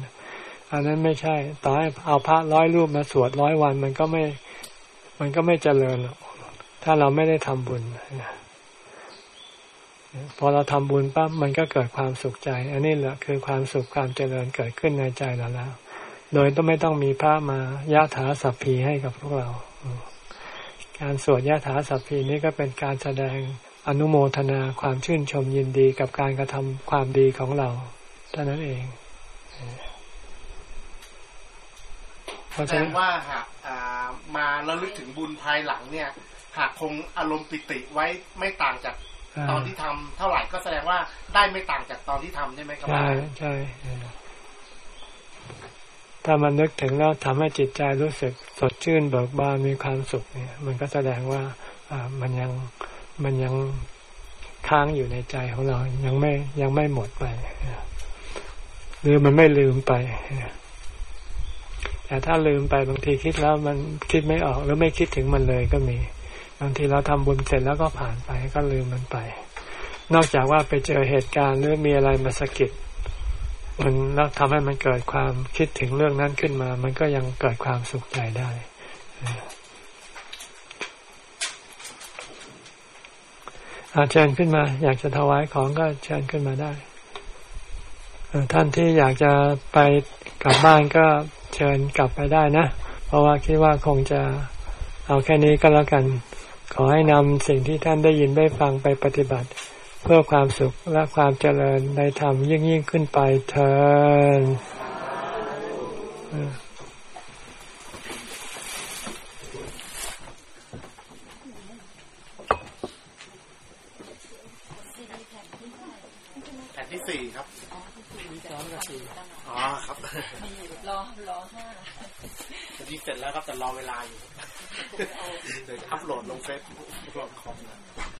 อันนั้นไม่ใช่ ต่อให้เอาพระร้อยรูปมาสวดร้อยวันมันก็ไม่ มันก็ไม่เจริญหรอกถ้าเราไม่ได้ทำบุญพอเราทำบุญปั๊บมันก็เกิดความสุขใจ อันนี้แหละคือความสุขความเจริญเกิดขึ้นในใจเราแล้ว โดยต้องไม่ต้องมีพระมายะถาสัพพีให้กับพวกเรา การสวดยะถาสัพพีนี้ก็เป็นการแสดงอนุโมทนาความชื่นชมยินดีกับการกระทำความดีของเราเท่านั้นเองแสดงว่าหากมาระลึกถึงบุญภายหลังเนี่ย หากคงอารมณ์ปิติไว้ไม่ต่างจากตอนที่ทำเท่าไหร่ก็แสดงว่าได้ไม่ต่างจากตอนที่ทำใช่ไหมครับใช่ใช่ ถ้ามันนึกถึงแล้วทำให้จิตใจรู้สึกสดชื่นเบิกบานมีความสุขเนี่ย มันก็แสดงว่ามันยังมันยังค้างอยู่ในใจของเรา ยังไม่ยังไม่หมดไปหรือมันไม่ลืมไปแต่ถ้าลืมไปบางทีคิดแล้วมันคิดไม่ออกหรือไม่คิดถึงมันเลยก็มี บางทีเราทำบุญเสร็จแล้วก็ผ่านไปก็ลืมมันไป นอกจากว่าไปเจอเหตุการณ์หรือมีอะไรมาสะกิด มันแล้วทำให้มันเกิดความคิดถึงเรื่องนั้นขึ้นมา มันก็ยังเกิดความสุขใจได้อาเชิญขึ้นมา อยากจะถวายของก็เชิญขึ้นมาได้ท่านที่อยากจะไปกลับบ้านก็เชิญกลับไปได้นะ เพราะว่าคิดว่าคงจะเอาแค่นี้ก็แล้วกัน ขอให้นำสิ่งที่ท่านได้ยินได้ฟังไปปฏิบัติ เพื่อความสุขและความเจริญในธรรมยิ่งยิ่งขึ้นไปเถิดแผ่นที่สี่ครับอ๋อที่สี่สองกับสี่อ๋อครับรอรอห้าตอนนี้เสร็จแล้วครับแต่รอเวลา